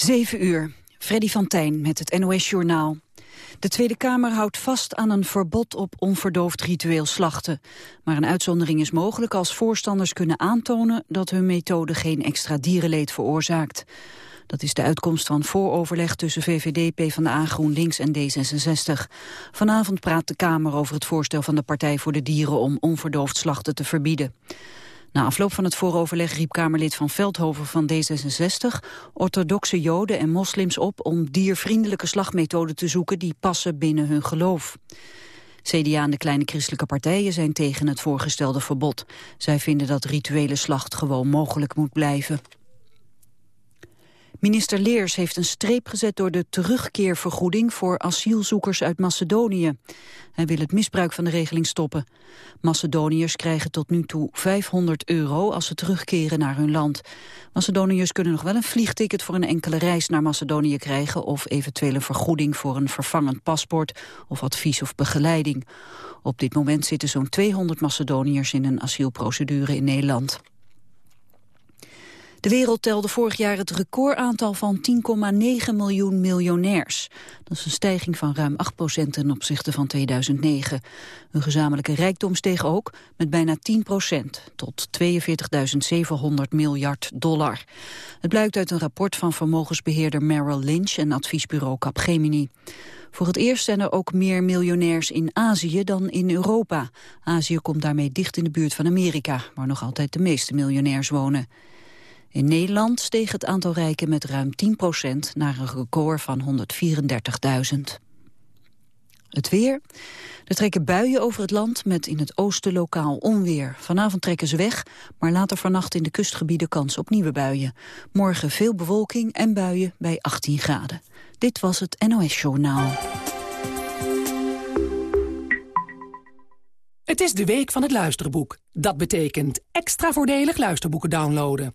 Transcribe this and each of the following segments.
7 uur. Freddy van Tijn met het NOS-journaal. De Tweede Kamer houdt vast aan een verbod op onverdoofd ritueel slachten. Maar een uitzondering is mogelijk als voorstanders kunnen aantonen... dat hun methode geen extra dierenleed veroorzaakt. Dat is de uitkomst van vooroverleg tussen VVD, PvdA, GroenLinks en D66. Vanavond praat de Kamer over het voorstel van de Partij voor de Dieren... om onverdoofd slachten te verbieden. Na afloop van het vooroverleg riep Kamerlid van Veldhoven van D66 orthodoxe joden en moslims op om diervriendelijke slagmethoden te zoeken die passen binnen hun geloof. CDA en de kleine christelijke partijen zijn tegen het voorgestelde verbod. Zij vinden dat rituele slacht gewoon mogelijk moet blijven. Minister Leers heeft een streep gezet door de terugkeervergoeding voor asielzoekers uit Macedonië. Hij wil het misbruik van de regeling stoppen. Macedoniërs krijgen tot nu toe 500 euro als ze terugkeren naar hun land. Macedoniërs kunnen nog wel een vliegticket voor een enkele reis naar Macedonië krijgen of eventueel een vergoeding voor een vervangend paspoort of advies of begeleiding. Op dit moment zitten zo'n 200 Macedoniërs in een asielprocedure in Nederland. De wereld telde vorig jaar het recordaantal van 10,9 miljoen miljonairs. Dat is een stijging van ruim 8 procent ten opzichte van 2009. Hun gezamenlijke rijkdom steeg ook met bijna 10 procent, tot 42.700 miljard dollar. Het blijkt uit een rapport van vermogensbeheerder Merrill Lynch en adviesbureau Capgemini. Voor het eerst zijn er ook meer miljonairs in Azië dan in Europa. Azië komt daarmee dicht in de buurt van Amerika, waar nog altijd de meeste miljonairs wonen. In Nederland steeg het aantal rijken met ruim 10% naar een record van 134.000. Het weer. Er trekken buien over het land met in het oosten lokaal onweer. Vanavond trekken ze weg, maar later vannacht in de kustgebieden kans op nieuwe buien. Morgen veel bewolking en buien bij 18 graden. Dit was het NOS Journaal. Het is de week van het luisterboek. Dat betekent extra voordelig luisterboeken downloaden.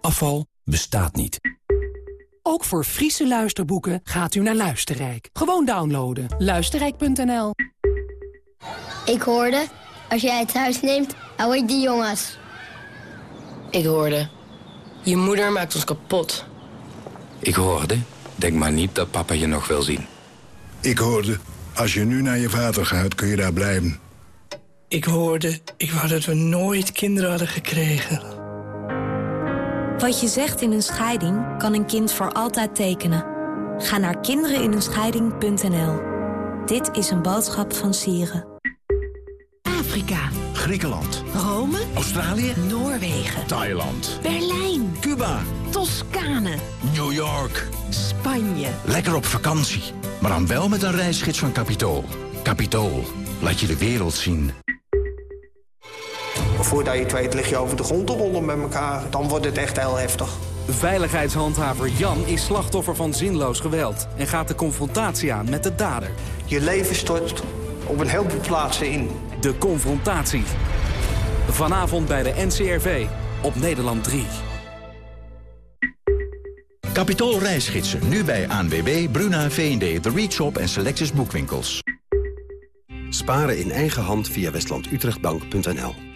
Afval bestaat niet. Ook voor Friese luisterboeken gaat u naar Luisterrijk. Gewoon downloaden. Luisterrijk.nl Ik hoorde, als jij het huis neemt, hou ik die jongens. Ik hoorde, je moeder maakt ons kapot. Ik hoorde, denk maar niet dat papa je nog wil zien. Ik hoorde, als je nu naar je vader gaat, kun je daar blijven. Ik hoorde, ik wou dat we nooit kinderen hadden gekregen. Wat je zegt in een scheiding kan een kind voor altijd tekenen. Ga naar kindereninenscheiding.nl. Dit is een boodschap van Sieren. Afrika. Griekenland. Rome. Australië. Noorwegen. Thailand. Berlijn. Cuba. Toscane. New York. Spanje. Lekker op vakantie. Maar dan wel met een reisgids van Capitool. Capitool. Laat je de wereld zien. Voordat je het weet lig je over de grond te rollen met elkaar. Dan wordt het echt heel heftig. Veiligheidshandhaver Jan is slachtoffer van zinloos geweld... en gaat de confrontatie aan met de dader. Je leven stort op een heleboel plaatsen in. De confrontatie. Vanavond bij de NCRV op Nederland 3. Capitool reisgidsen, nu bij ANWB, Bruna, V&D, The Reach Shop en Selectus Boekwinkels. Sparen in eigen hand via westlandutrechtbank.nl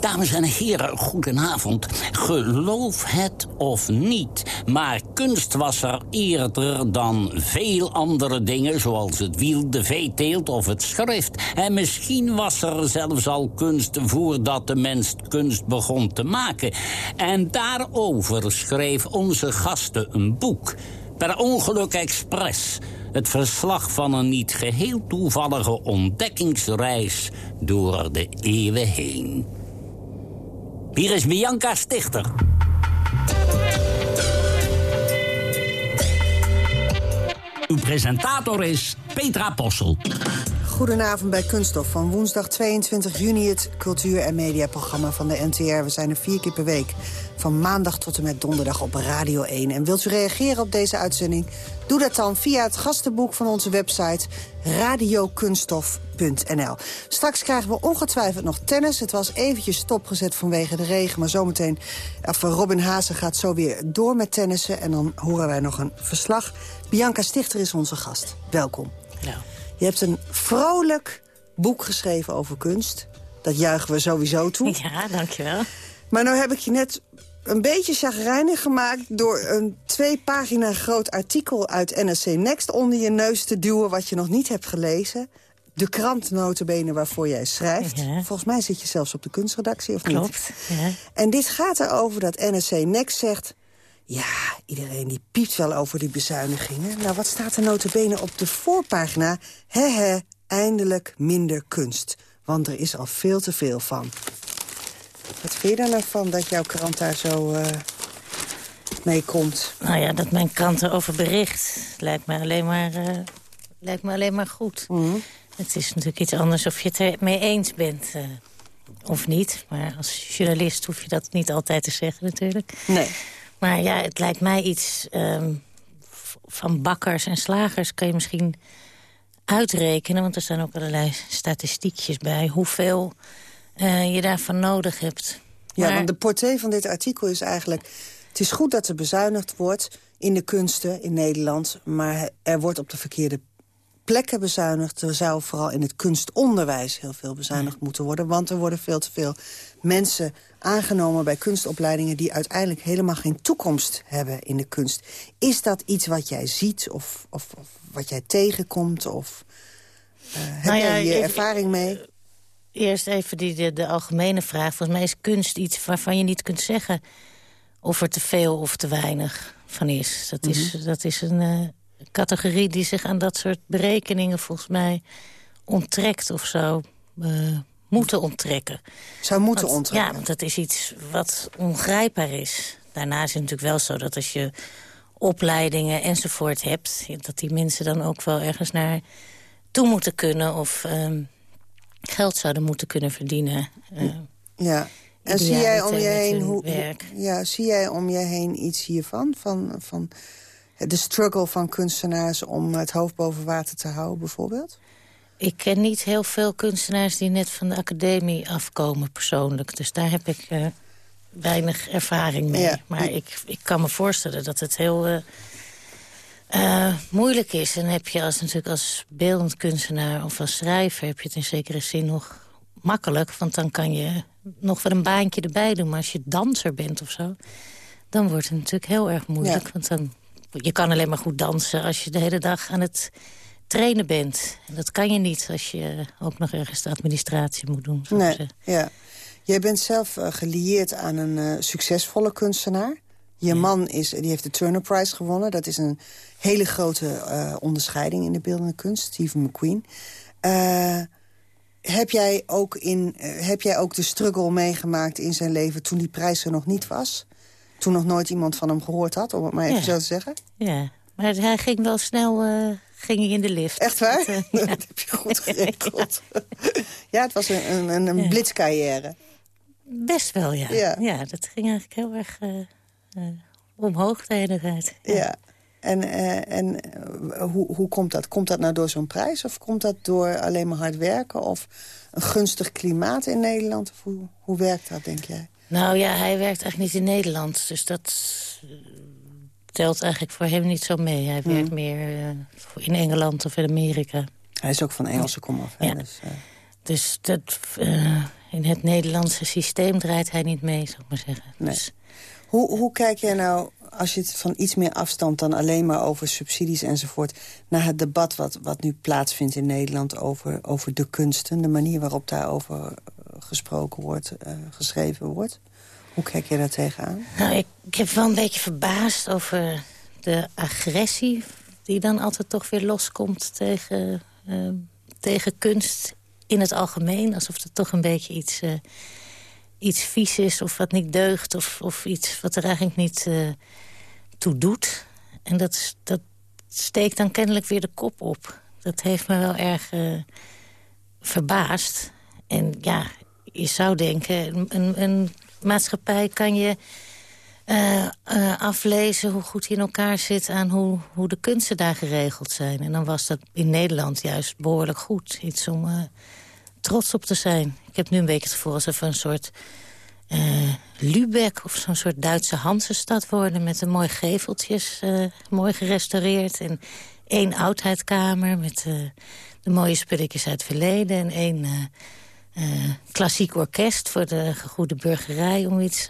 Dames en heren, goedenavond. Geloof het of niet, maar kunst was er eerder dan veel andere dingen... zoals het wiel, de veeteelt of het schrift. En misschien was er zelfs al kunst voordat de mens kunst begon te maken. En daarover schreef onze gasten een boek... Per ongeluk expres. Het verslag van een niet geheel toevallige ontdekkingsreis door de eeuwen heen. Hier is Bianca Stichter. Uw presentator is Petra Possel. Goedenavond bij Kunststof van woensdag 22 juni... het cultuur- en mediaprogramma van de NTR. We zijn er vier keer per week, van maandag tot en met donderdag op Radio 1. En wilt u reageren op deze uitzending? Doe dat dan via het gastenboek van onze website radiokunststof.nl. Straks krijgen we ongetwijfeld nog tennis. Het was eventjes stopgezet vanwege de regen, maar zometeen... Of Robin Hazen gaat zo weer door met tennissen... en dan horen wij nog een verslag. Bianca Stichter is onze gast. Welkom. Nou. Je hebt een vrolijk boek geschreven over kunst. Dat juichen we sowieso toe. Ja, dankjewel. Maar nou heb ik je net een beetje chagrijnig gemaakt... door een twee pagina groot artikel uit NRC Next onder je neus te duwen... wat je nog niet hebt gelezen. De krant notabene waarvoor jij schrijft. Volgens mij zit je zelfs op de kunstredactie, of niet? Klopt, ja. En dit gaat erover dat NRC Next zegt... Ja, iedereen die piept wel over die bezuinigingen. Nou, wat staat er notabene op de voorpagina? Hehe, eindelijk minder kunst. Want er is al veel te veel van. Wat vind je daar nou van dat jouw krant daar zo uh, mee komt? Nou ja, dat mijn krant erover bericht lijkt me alleen maar, uh, lijkt me alleen maar goed. Mm. Het is natuurlijk iets anders of je het ermee eens bent uh, of niet. Maar als journalist hoef je dat niet altijd te zeggen natuurlijk. Nee. Maar ja, het lijkt mij iets um, van bakkers en slagers... kan je misschien uitrekenen, want er staan ook allerlei statistiekjes bij... hoeveel uh, je daarvan nodig hebt. Ja, maar... want de portée van dit artikel is eigenlijk... het is goed dat er bezuinigd wordt in de kunsten in Nederland... maar er wordt op de verkeerde plekken bezuinigd. Er zou vooral in het kunstonderwijs heel veel bezuinigd ja. moeten worden. Want er worden veel te veel mensen aangenomen bij kunstopleidingen... die uiteindelijk helemaal geen toekomst hebben in de kunst. Is dat iets wat jij ziet of, of, of wat jij tegenkomt? Of uh, heb nou ja, jij hier ervaring mee? Eerst even die, de, de, algemene vraag. Volgens mij is kunst iets waarvan je niet kunt zeggen... of er te veel of te weinig van is. Dat mm -hmm. is, dat is een... Uh, categorie die zich aan dat soort berekeningen volgens mij onttrekt of zou uh, moeten onttrekken. Zou moeten want, onttrekken? Ja, want dat is iets wat ongrijpbaar is. Daarna is het natuurlijk wel zo dat als je opleidingen enzovoort hebt... dat die mensen dan ook wel ergens naar toe moeten kunnen... of um, geld zouden moeten kunnen verdienen. Uh, ja. En zie jij om je heen hoe, ja, zie jij om je heen iets hiervan? Van, van de struggle van kunstenaars om het hoofd boven water te houden, bijvoorbeeld? Ik ken niet heel veel kunstenaars die net van de academie afkomen persoonlijk. Dus daar heb ik uh, weinig ervaring mee. Ja. Maar ik, ik kan me voorstellen dat het heel uh, uh, moeilijk is. En heb je als, natuurlijk als beeldend kunstenaar of als schrijver... heb je het in zekere zin nog makkelijk. Want dan kan je nog wel een baantje erbij doen. Maar als je danser bent of zo... dan wordt het natuurlijk heel erg moeilijk. Ja. Want dan je kan alleen maar goed dansen als je de hele dag aan het trainen bent. En dat kan je niet als je ook nog ergens de administratie moet doen. Nee, ja. Jij bent zelf uh, gelieerd aan een uh, succesvolle kunstenaar. Je man is, die heeft de Turner Prize gewonnen. Dat is een hele grote uh, onderscheiding in de beeldende kunst. Stephen McQueen. heb, jij ook in, heb jij ook de struggle meegemaakt in zijn leven... toen die prijs er nog niet was? Toen nog nooit iemand van hem gehoord had, om het maar even ja. zo te zeggen? Ja, maar hij ging wel snel ging hij in de lift. Echt waar? Dat, ja. dat heb je goed geregeld. ja. het was een, een, een ja. blitzcarrière. Best wel, ja. ja. ja. dat ging eigenlijk heel erg omhoog de hele tijd. Ja. ja. En, en hoe, hoe komt dat? Komt dat nou door zo'n prijs? Of komt dat door alleen maar hard werken? Of een gunstig klimaat in Nederland? Of hoe, hoe werkt dat, denk jij? Nou ja, hij werkt eigenlijk niet in Nederland. Dus dat telt eigenlijk voor hem niet zo mee. Hij hmm. werkt meer uh, in Engeland of in Amerika. Hij is ook van Engelse komaf. Ja. Dus, uh... dus dat, uh, in het Nederlandse systeem draait hij niet mee, zou ik maar zeggen. Nee. Dus, Hoe, hoe kijk jij nou, als je het van iets meer afstand... dan alleen maar over subsidies enzovoort... naar het debat wat, wat nu plaatsvindt in Nederland over, over de kunsten... de manier waarop daarover eh, gesproken wordt, eh, geschreven wordt? Hoe kijk je daar tegenaan? nou, ik, ik heb wel een beetje verbaasd over de agressie... die dan altijd toch weer loskomt tegen, eh, tegen kunst in het algemeen. Alsof het toch een beetje iets, iets vies is of wat niet deugt... of, of iets wat er eigenlijk niet eh, toe doet. En dat, dat steekt dan kennelijk weer de kop op. Dat heeft me wel erg eh, verbaasd. En ja, je zou denken, een, een maatschappij kan je eh, aflezen hoe goed hij in elkaar zit... aan hoe, hoe de kunsten daar geregeld zijn. En dan was dat in Nederland juist behoorlijk goed. Iets om trots op te zijn. Ik heb nu een beetje het gevoel alsof we een soort... eh Lübeck of zo'n soort Duitse Hansestad worden... met een mooi geveltjes, eh, mooi gerestaureerd. En één oudheidkamer met eh, de mooie spulletjes uit het verleden... en één klassiek orkest voor de gegoede burgerij... om iets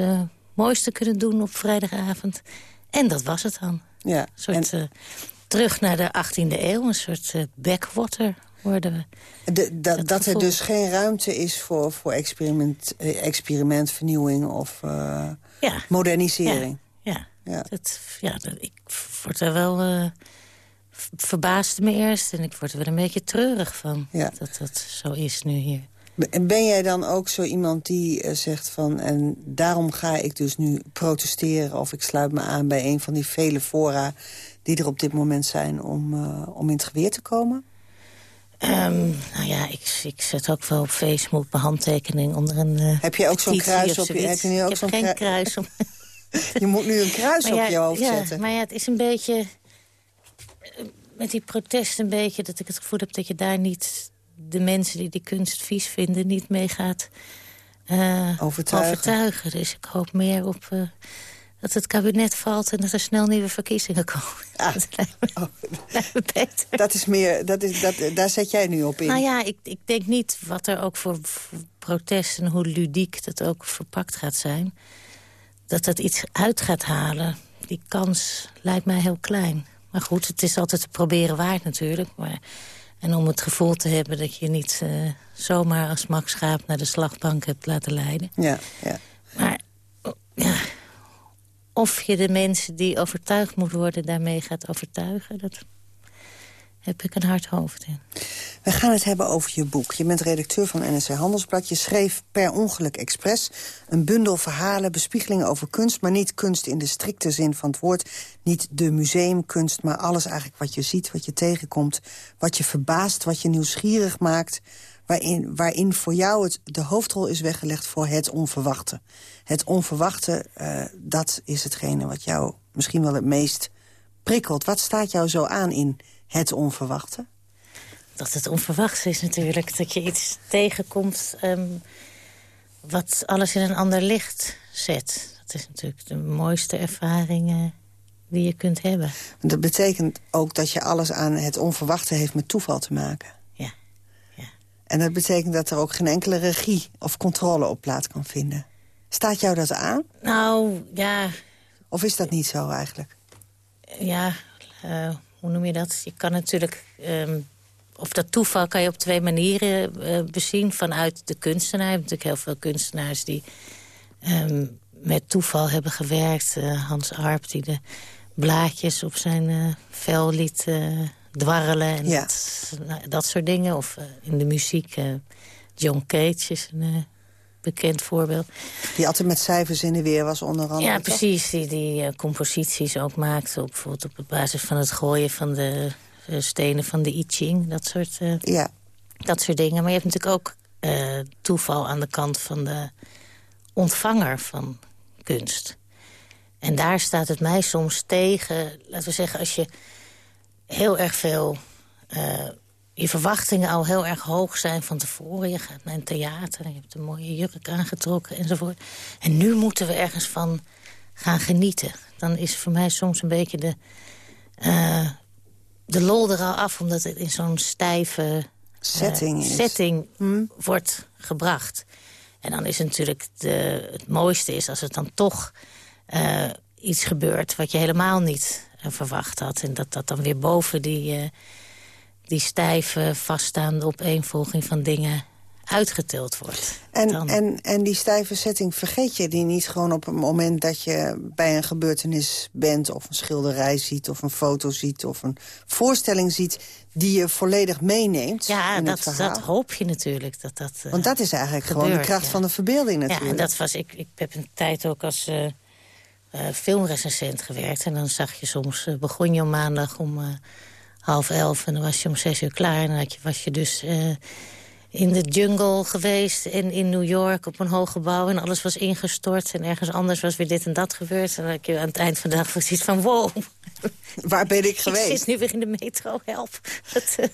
moois te kunnen doen op vrijdagavond. En dat was het dan. Ja, Een soort, eh, terug naar de 18e eeuw, een soort backwater worden we. De, da- dat er dus geen ruimte is voor, voor experiment, eh, experiment, vernieuwing of eh, Ja. modernisering. Ja, Ja. Dat, ja dat, ik word er wel... eh, v- verbaasde me eerst en ik word er wel een beetje treurig van... Ja. dat dat zo is nu hier. En ben jij dan ook zo iemand die zegt van... en daarom ga ik dus nu protesteren... of ik sluit me aan bij een van die vele fora... die er op dit moment zijn om, om in het geweer te komen? Ehm, nou ja, ik, ik zet ook wel op Facebook mijn handtekening onder een eh, Heb je ook zo'n kruis op je- heb je nu ook Ik heb geen krui- kruis op Je moet nu een kruis Maar op ja, je hoofd ja, zetten. Maar ja, het is een beetje... eh, Met die protesten een beetje dat ik het gevoel heb... dat je daar niet de mensen die die kunst vies vinden... niet mee gaat eh, Overtuigen. overtuigen. Dus ik hoop meer op dat het kabinet valt... en dat er snel nieuwe verkiezingen komen. Ah. Dat lijkt me, lijkt me beter. Dat is meer, dat is, dat, daar zet jij nu op in. Nou ja, ik, ik denk niet wat er ook voor, voor protest en hoe ludiek dat ook verpakt gaat zijn... dat dat iets uit gaat halen. Die kans lijkt mij heel klein. Maar goed, het is altijd te proberen waard natuurlijk. Maar, en om het gevoel te hebben dat je niet eh, zomaar als Max Schaap... naar de slagbank hebt laten leiden. Ja, ja. Maar oh, ja, of je de mensen die overtuigd moeten worden... daarmee gaat overtuigen, dat heb ik een hard hoofd in. We gaan het hebben over je boek. Je bent redacteur van NSC Handelsblad. Je schreef per ongeluk expres een bundel verhalen, bespiegelingen over kunst... maar niet kunst in de strikte zin van het woord. Niet de museumkunst, maar alles eigenlijk wat je ziet, wat je tegenkomt... wat je verbaast, wat je nieuwsgierig maakt... waarin, waarin voor jou het, de hoofdrol is weggelegd voor het onverwachte. Het onverwachte, eh, dat is hetgene wat jou misschien wel het meest prikkelt. Wat staat jou zo aan in het onverwachte? Dat het onverwachts is natuurlijk. Dat je iets tegenkomt ehm, wat alles in een ander licht zet. Dat is natuurlijk de mooiste ervaring die je kunt hebben. Dat betekent ook dat je alles aan het onverwachte heeft met toeval te maken. En dat betekent dat er ook geen enkele regie of controle op plaats kan vinden. Staat jou dat aan? Nou, ja, Of is dat niet zo eigenlijk? ja eh, hoe noem je dat? Je kan natuurlijk... ehm, of dat toeval kan je op twee manieren eh, bezien. Vanuit de kunstenaar. Je hebt natuurlijk heel veel kunstenaars die ehm, met toeval hebben gewerkt. Eh, Hans Arp die de blaadjes op zijn vel liet dwarrelen. En Ja. dat, nou, dat soort dingen. Of eh, in de muziek. eh, John Cage is een eh, bekend voorbeeld. Die altijd met cijfers in de weer was onder andere. Ja, precies. Die, die composities ook maakte. Op, bijvoorbeeld op basis van het gooien van de stenen van de I Ching. Dat soort, Ja. dat soort dingen. Maar je hebt natuurlijk ook toeval aan de kant van de ontvanger van kunst. En daar staat het mij soms tegen. Laten we zeggen, als je heel erg veel... eh, je verwachtingen al heel erg hoog zijn van tevoren. Je gaat naar een theater en je hebt een mooie jurk aangetrokken enzovoort. En nu moeten we ergens van gaan genieten. Dan is voor mij soms een beetje de, eh, de lol er al af... omdat het in zo'n stijve eh, Setting setting wordt gebracht. En dan is het natuurlijk de, het mooiste is als het dan toch uh, iets gebeurt... wat je helemaal niet verwacht had. En dat dat dan weer boven die, uh, die stijve, vaststaande opeenvolging van dingen uitgetild wordt. En, en, en die stijve setting, vergeet je die niet gewoon op het moment dat je bij een gebeurtenis bent... of een schilderij ziet, of een foto ziet, of een voorstelling ziet... die je volledig meeneemt Ja, dat, dat hoop je natuurlijk. Dat dat, uh, Want dat is eigenlijk gebeurt, gewoon de kracht ja. van de verbeelding natuurlijk. Ja, en dat was, ik, ik heb een tijd ook als uh, filmrecensent gewerkt. En dan zag je soms, uh, begon je om maandag om uh, half elf... en dan was je om zes uur klaar. En dan je, was je dus in de jungle geweest en in New York op een hoog gebouw... en alles was ingestort en ergens anders was weer dit en dat gebeurd. En dan had je aan het eind van de dag zoiets van... wow, Waar ben ik geweest? ik zit nu weer in de metro, help. Dat, uh,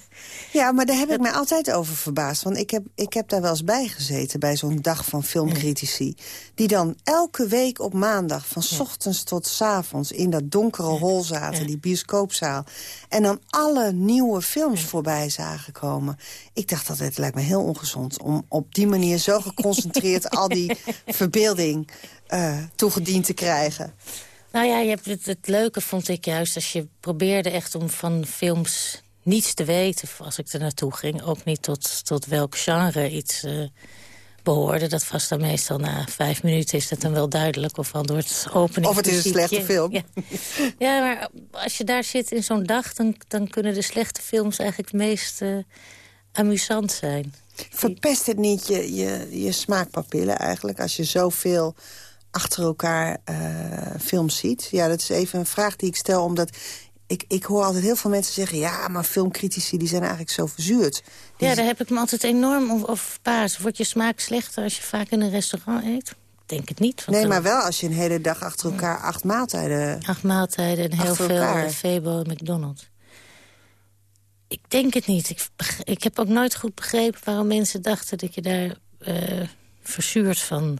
Ja, maar daar heb ik mij altijd over verbaasd. Want ik heb, ik heb daar wel eens bij gezeten, bij zo'n dag van filmcritici. Die dan elke week op maandag, van s ochtends tot s avonds... in dat donkere hol zaten, die bioscoopzaal. En dan alle nieuwe films voorbij zagen komen. Ik dacht dat het lijkt me heel ongezond... om op die manier zo geconcentreerd al die verbeelding uh, toegediend te krijgen. Nou ja, je hebt het, het leuke vond ik juist als je probeerde echt om van films niets te weten als ik er naartoe ging. Ook niet tot, tot welk genre iets uh, behoorde. Dat was dan meestal na vijf minuten is dat dan wel duidelijk. Of al door het opening. Of het is een slechte film. Ja, ja maar als je daar zit in zo'n dag... Dan, dan kunnen de slechte films eigenlijk het meest uh, amusant zijn. Verpest het niet je, je, je smaakpapillen eigenlijk... als je zoveel achter elkaar uh, films ziet? Ja, dat is even een vraag die ik stel, omdat... Ik, ik hoor altijd heel veel mensen zeggen... ja, maar filmcritici die zijn eigenlijk zo verzuurd. Die ja, daar heb ik me altijd enorm over verbaasd. Wordt je smaak slechter als je vaak in een restaurant eet? Ik denk het niet. Nee, maar wel als je een hele dag achter elkaar acht maaltijden... Acht maaltijden en heel veel elkaar. Febo en McDonald's. Ik denk het niet. Ik, ik heb ook nooit goed begrepen waarom mensen dachten... dat je daar uh, verzuurd van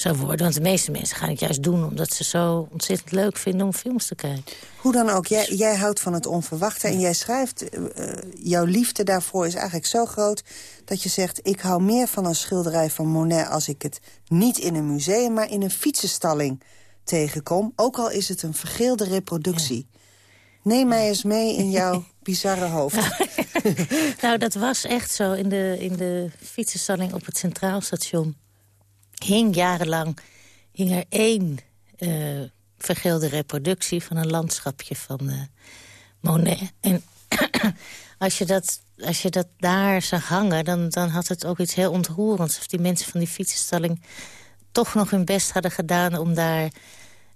zou worden. Want de meeste mensen gaan het juist doen... omdat ze zo ontzettend leuk vinden om films te kijken. Hoe dan ook, jij, jij houdt van het onverwachte... en jij schrijft, uh, jouw liefde daarvoor is eigenlijk zo groot... dat je zegt, ik hou meer van een schilderij van Monet... als ik het niet in een museum, maar in een fietsenstalling tegenkom. Ook al is het een vergeelde reproductie. Ja. Neem mij eens mee in jouw bizarre hoofd. nou, dat was echt zo in de, in de fietsenstalling op het Centraal Station hing jarenlang hing er één uh, vergeelde reproductie van een landschapje van uh, Monet. En als, je dat, als je dat daar zag hangen, dan, dan had het ook iets heel ontroerends. Of die mensen van die fietsenstalling toch nog hun best hadden gedaan om daar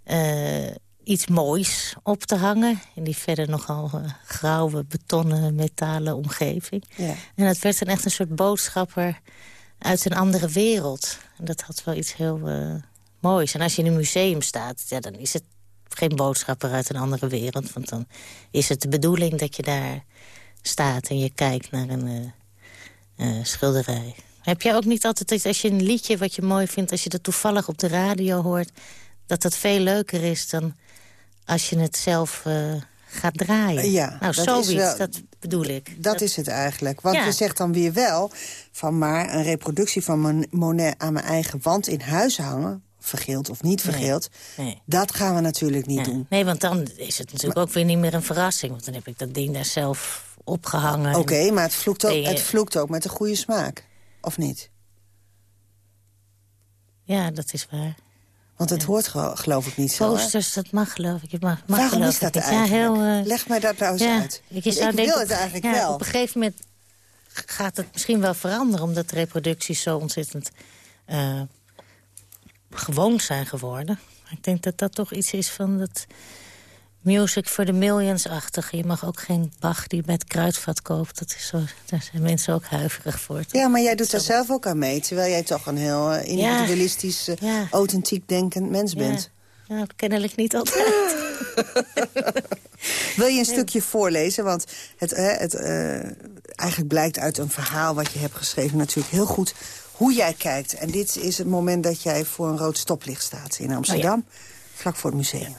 uh, iets moois op te hangen. In die verder nogal grauwe, betonnen, metalen omgeving. Ja. En het werd dan echt een soort boodschapper uit een andere wereld. En dat had wel iets heel uh, moois. En als je in een museum staat, ja, dan is het geen boodschapper uit een andere wereld. Want dan is het de bedoeling dat je daar staat en je kijkt naar een uh, uh, schilderij. Heb jij ook niet altijd, als je een liedje wat je mooi vindt... als je dat toevallig op de radio hoort... dat dat veel leuker is dan als je het zelf gaat draaien. Ja, nou, dat zoiets, wel, dat bedoel ik. Dat, dat, is het eigenlijk. Want ja. je zegt dan weer wel... van maar een reproductie van Monet aan mijn eigen wand in huis hangen... vergeeld of niet vergeeld, nee, nee. dat gaan we natuurlijk niet doen. Nee, want dan is het natuurlijk maar, ook weer niet meer een verrassing. Want dan heb ik dat ding daar zelf opgehangen. Oké, okay, maar het vloekt, ook, het vloekt ook met een goede smaak. Of niet? Ja, dat is waar. Want het hoort geloof ik niet zo. Posters, dat mag geloof ik. Je mag, mag Waarom is dat eigenlijk? Ja, heel, uh, Leg mij dat nou eens ja, uit. Ik, wil het eigenlijk ja, wel. Op een gegeven moment gaat het misschien wel veranderen... omdat de reproducties zo ontzettend uh, gewoon zijn geworden. Ik denk dat dat toch iets is van dat music for the millions-achtig. Je mag ook geen Bach die het kruidvat koopt. Dat is zo, daar zijn mensen ook huiverig voor. Ja, maar jij doet daar zelf ook aan mee. Terwijl jij toch een heel uh, individualistisch, uh, ja. authentiek denkend mens bent. Ja, ja kennelijk niet altijd. Wil je een stukje voorlezen? Want het, het, uh, eigenlijk blijkt uit een verhaal wat je hebt geschreven... natuurlijk heel goed hoe jij kijkt. En dit is het moment dat jij voor een rood stoplicht staat in Amsterdam. Oh ja. Vlak voor het museum.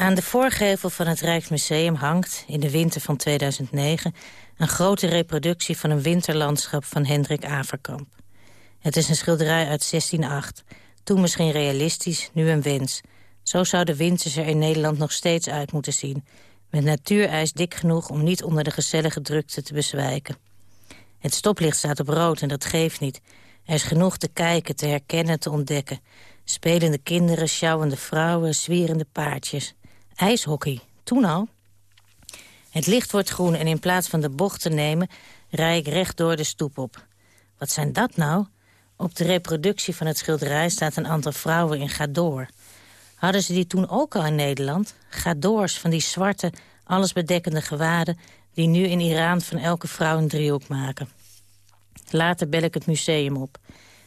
Aan de voorgevel van het Rijksmuseum hangt, in de winter van 2009... een grote reproductie van een winterlandschap van Hendrik Averkamp. Het is een schilderij uit 1608. Toen misschien realistisch, nu een wens. Zo zou de winters er in Nederland nog steeds uit moeten zien. Met natuurijs dik genoeg om niet onder de gezellige drukte te bezwijken. Het stoplicht staat op rood en dat geeft niet. Er is genoeg te kijken, te herkennen, te ontdekken. Spelende kinderen, sjouwende vrouwen, zwierende paardjes. IJshockey, toen al. Het licht wordt groen en in plaats van de bocht te nemen... rij ik recht door de stoep op. Wat zijn dat nou? Op de reproductie van het schilderij staat een aantal vrouwen in Gador. Hadden ze die toen ook al in Nederland? Gadors van die zwarte, allesbedekkende gewaden... die nu in Iran van elke vrouw een driehoek maken. Later bel ik het museum op.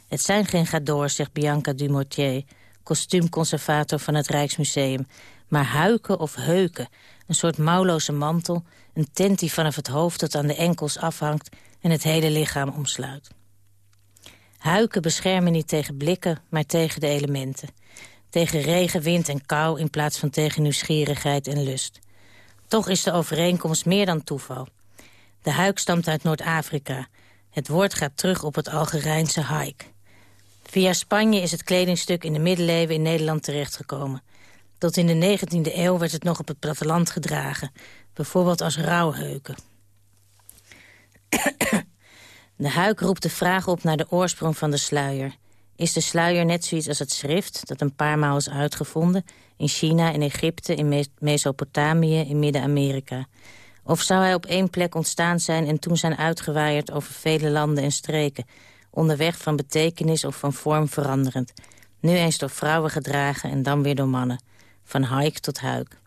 Het zijn geen gadors, zegt Bianca Dumortier... kostuumconservator van het Rijksmuseum... maar huiken of heuken, een soort mouwloze mantel... een tent die vanaf het hoofd tot aan de enkels afhangt... en het hele lichaam omsluit. Huiken beschermen niet tegen blikken, maar tegen de elementen. Tegen regen, wind en kou in plaats van tegen nieuwsgierigheid en lust. Toch is de overeenkomst meer dan toeval. De huik stamt uit Noord-Afrika. Het woord gaat terug op het Algerijnse haik. Via Spanje is het kledingstuk in de middeleeuwen in Nederland terechtgekomen. Tot in de 19e eeuw werd het nog op het platteland gedragen. Bijvoorbeeld als rouwheuken. De huik roept de vraag op naar de oorsprong van de sluier. Is de sluier net zoiets als het schrift, dat een paar maal is uitgevonden... in China, in Egypte, in Mesopotamië, in Midden-Amerika? Of zou hij op één plek ontstaan zijn en toen zijn uitgewaaid over vele landen en streken... onderweg van betekenis of van vorm veranderend... nu eens door vrouwen gedragen en dan weer door mannen... van haik tot huik.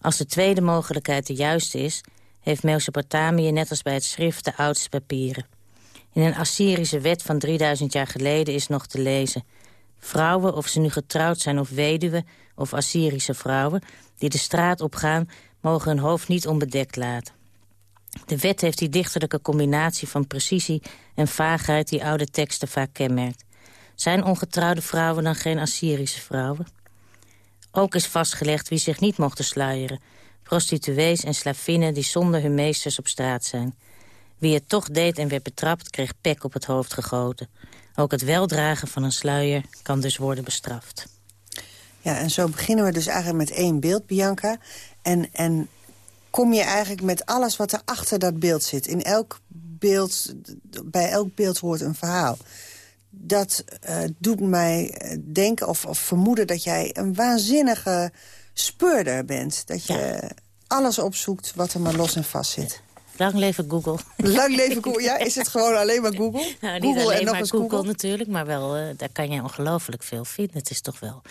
Als de tweede mogelijkheid de juiste is heeft Mesopotamië net als bij het schrift de oudste papieren. In een Assyrische wet van 3000 jaar geleden is nog te lezen... vrouwen, of ze nu getrouwd zijn of weduwen of Assyrische vrouwen... die de straat opgaan, mogen hun hoofd niet onbedekt laten. De wet heeft die dichterlijke combinatie van precisie en vaagheid... die oude teksten vaak kenmerkt. Zijn ongetrouwde vrouwen dan geen Assyrische vrouwen? Ook is vastgelegd wie zich niet mochten sluieren prostituees en slavinnen die zonder hun meesters op straat zijn. Wie het toch deed en werd betrapt, kreeg pek op het hoofd gegoten. Ook het weldragen van een sluier kan dus worden bestraft. Ja, en zo beginnen we dus eigenlijk met één beeld, Bianca. En, en kom je eigenlijk met alles wat er achter dat beeld zit. In elk beeld, bij elk beeld hoort een verhaal. Dat uh, doet mij denken of, of vermoeden dat jij een waanzinnige speurder bent. Dat je alles opzoekt wat er maar los en vast zit. Lang leven Google. Lang leven Google. Ja, is het gewoon alleen maar Google? Nou, niet Google alleen en nog maar Google, Google, natuurlijk, maar wel, uh, daar kan je ongelooflijk veel vinden. Het is toch wel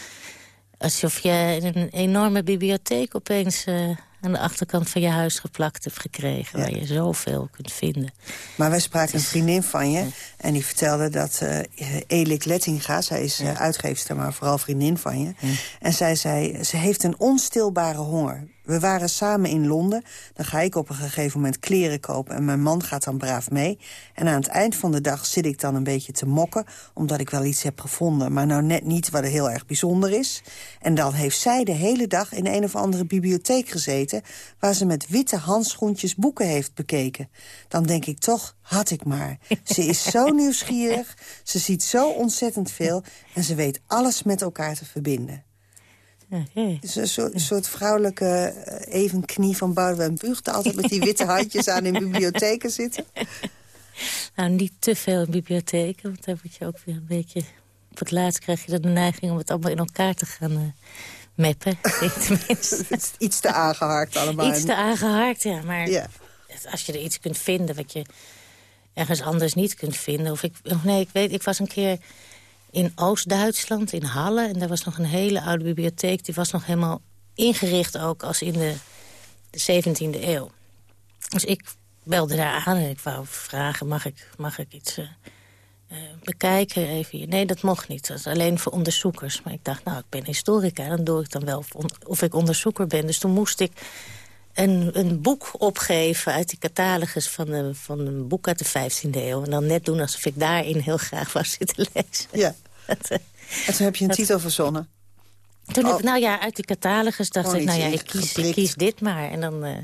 alsof je een enorme bibliotheek opeens... Uh, aan de achterkant van je huis geplakt hebt gekregen... waar je zoveel kunt vinden. Maar wij spraken een vriendin van je... en die vertelde dat uh, Elik Lettinga... zij is uh, uitgeefster, maar vooral vriendin van je... en zij zei, ze heeft een onstilbare honger. We waren samen in Londen. Dan ga ik op een gegeven moment kleren kopen... en mijn man gaat dan braaf mee. En aan het eind van de dag zit ik dan een beetje te mokken... omdat ik wel iets heb gevonden, maar nou net niet wat er heel erg bijzonder is. En dan heeft zij de hele dag in een of andere bibliotheek gezeten... waar ze met witte handschoentjes boeken heeft bekeken. Dan denk ik toch, had ik maar. Ze is zo nieuwsgierig, ze ziet zo ontzettend veel... en ze weet alles met elkaar te verbinden. Okay. Dus een soort, soort vrouwelijke uh, evenknie van Boudewijn Bucht... altijd met die witte handjes aan in bibliotheken zitten. Nou, niet te veel in bibliotheken, want dan word je ook weer een beetje... Op het laatst krijg je de neiging om het allemaal in elkaar te gaan uh, meppen. het is iets te aangeharkt allemaal. Iets te aangeharkt, ja. Maar ja. als je er iets kunt vinden wat je ergens anders niet kunt vinden... Of ik, of nee, ik weet, ik was een keer in Oost-Duitsland, in Halle. En daar was nog een hele oude bibliotheek. Die was nog helemaal ingericht ook als in de, de 17e eeuw. Dus ik belde daar aan en ik wou vragen... mag ik, mag ik iets uh, uh, bekijken even? Nee, dat mocht niet. Dat is alleen voor onderzoekers. Maar ik dacht, nou, ik ben historica. Dan doe ik dan wel of ik onderzoeker ben. Dus toen moest ik een, een boek opgeven uit die catalogus van, de, van een boek uit de 15e eeuw. En dan net doen alsof ik daarin heel graag was zitten lezen. Ja. Eh, en toen heb je een titel verzonnen? Toen heb, oh. nou ja, uit die catalogus dacht ik, nou ja, ik kies, ik kies dit maar. En dan uh,